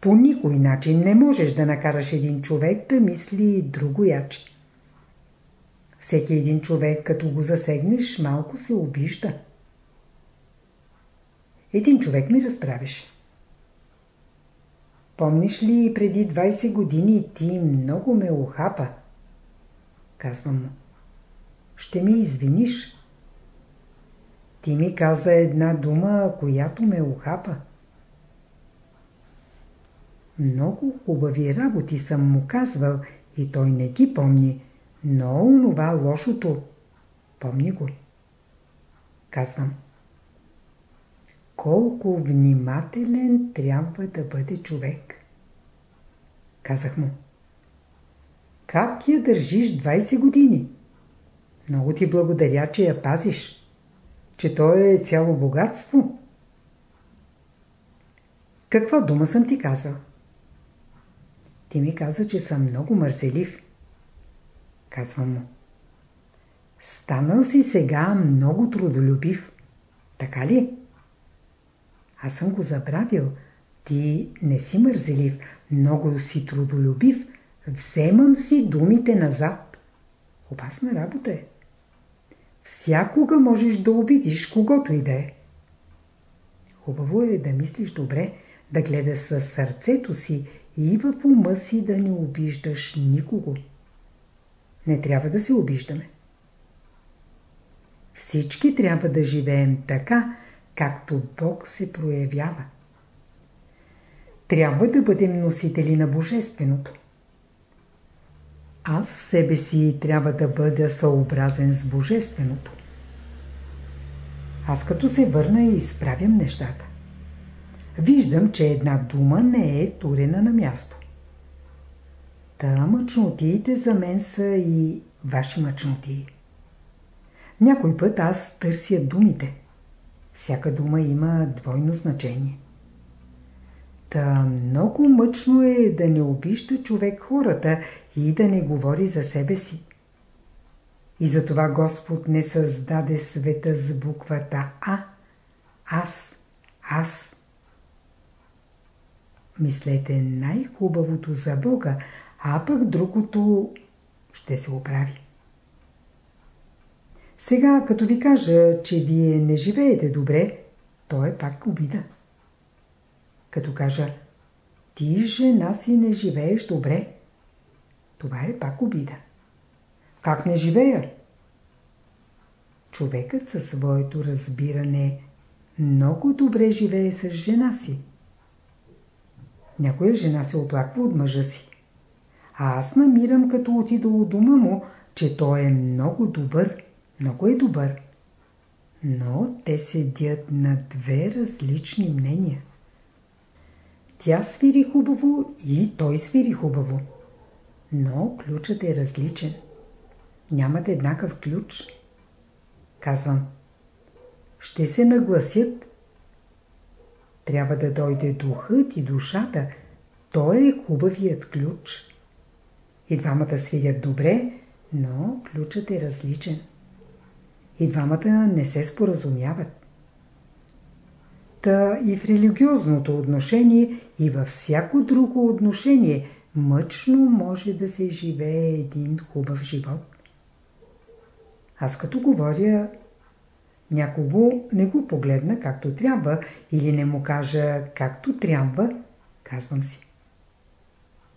По никой начин не можеш да накараш един човек да мисли другояче. Всеки един човек, като го засегнеш, малко се обижда. Един човек ми разправеше. Помниш ли преди 20 години ти много ме охапа? Казвам му. Ще ми извиниш. Ти ми каза една дума, която ме охапа. Много хубави работи съм му казвал и той не ги помни, но онова лошото помни го. Казвам. Колко внимателен трябва да бъде човек. Казах му. Как я държиш 20 години? Много ти благодаря, че я пазиш. Че то е цяло богатство. Каква дума съм ти казал? Ти ми каза, че съм много мързелив. Казвам му. Станал си сега много трудолюбив. Така ли? Аз съм го забравил. Ти не си мързелив, много си трудолюбив. Вземам си думите назад. Опасна работа е. Всякога можеш да обидиш когото и да е. Хубаво е да мислиш добре, да гледаш със сърцето си и в ума си да не обиждаш никого. Не трябва да се обиждаме. Всички трябва да живеем така, както Бог се проявява. Трябва да бъдем носители на Божественото. Аз в себе си трябва да бъда съобразен с Божественото. Аз като се върна и изправям нещата. Виждам, че една дума не е турена на място. Та мъчнотиите за мен са и ваши мъчнотии. Някой път аз търся думите. Всяка дума има двойно значение. Та много мъчно е да не обижда човек хората и да не говори за себе си. И затова Господ не създаде света с буквата А. Аз. Аз. Мислете най-хубавото за Бога, а пък другото ще се оправи. Сега, като ви кажа, че вие не живеете добре, то е пак обида. Като кажа, ти жена си не живееш добре, това е пак обида. Как не живея? Човекът със своето разбиране много добре живее с жена си. Някоя жена се оплаква от мъжа си. А аз намирам, като отида от дома му, че той е много добър, много е добър. Но те седят на две различни мнения. Тя свири хубаво и той свири хубаво. Но ключът е различен. Нямат еднакъв ключ. Казвам. Ще се нагласят. Трябва да дойде духът и душата. Той е хубавият ключ. И двамата свирят добре, но ключът е различен. И двамата не се споразумяват. Та и в религиозното отношение, и във всяко друго отношение мъчно може да се живее един хубав живот. Аз като говоря, някого не го погледна както трябва или не му кажа както трябва, казвам си.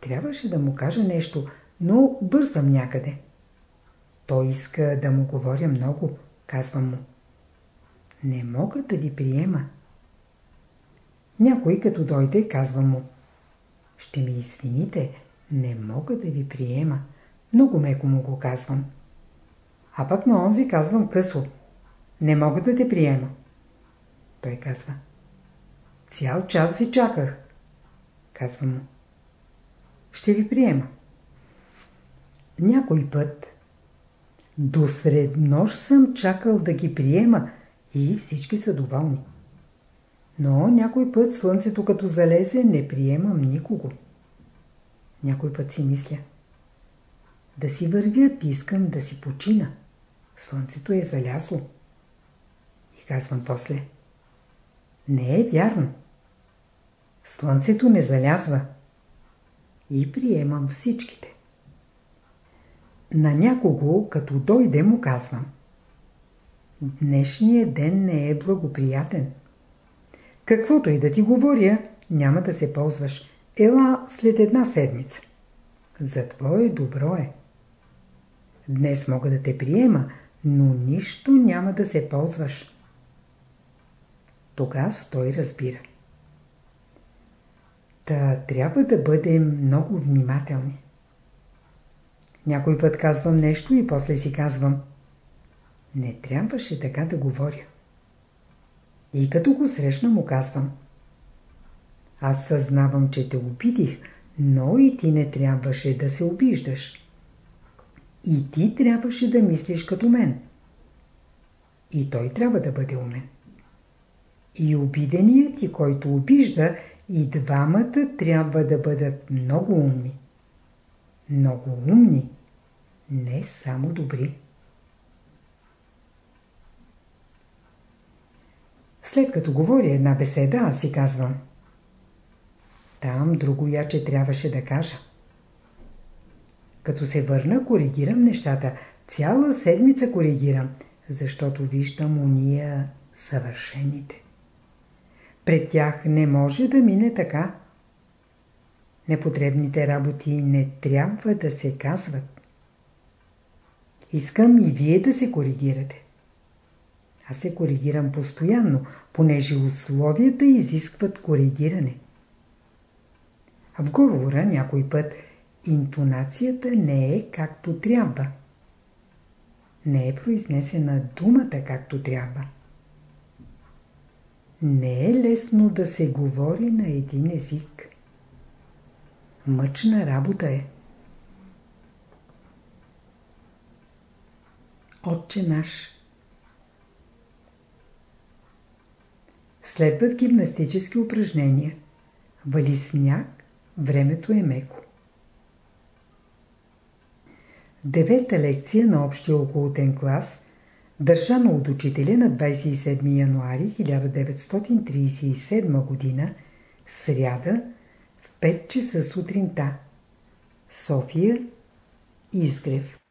Трябваше да му кажа нещо, но бързам някъде. Той иска да му говоря много, казвам му. Не мога да ви приема. Някой като дойде, казва му. Ще ми извините, не мога да ви приема. Много меко му го казвам. А пък на онзи казвам късо. Не мога да те приема. Той казва. Цял час ви чаках. Казвам му. Ще ви приема. Някой път до сред нощ съм чакал да ги приема и всички са доволни. Но някой път слънцето като залезе не приемам никого. Някой път си мисля. Да си вървят, искам да си почина. Слънцето е залясло. И казвам после. Не е вярно. Слънцето не залязва. И приемам всичките. На някого, като дойде, му казвам. Днешният ден не е благоприятен. Каквото и да ти говоря, няма да се ползваш. Ела след една седмица. За твое добро е. Днес мога да те приема, но нищо няма да се ползваш. Тогава той разбира. Та трябва да бъдем много внимателни. Някой път казвам нещо и после си казвам не трябваше така да говоря. И като го срещна му казвам аз съзнавам, че те обидих, но и ти не трябваше да се обиждаш. И ти трябваше да мислиш като мен. И той трябва да бъде умен. И обиденият ти, който обижда, и двамата трябва да бъдат много умни. Много умни, не само добри. След като говоря една беседа, аз си казвам. Там друго яче трябваше да кажа. Като се върна, коригирам нещата. Цяла седмица коригирам, защото виждам уния съвършените. Пред тях не може да мине така. Непотребните работи не трябва да се казват. Искам и вие да се коригирате. Аз се коригирам постоянно, понеже условията изискват коригиране. В говора някой път интонацията не е както трябва. Не е произнесена думата както трябва. Не е лесно да се говори на един език. Мъчна работа е. Отче наш Следват гимнастически упражнения. Вали сняг, времето е меко. Девета лекция на общия околотен клас, държана от учителя на 27 януари 1937 г. сряда в 5 часа сутринта. София, Изгрев.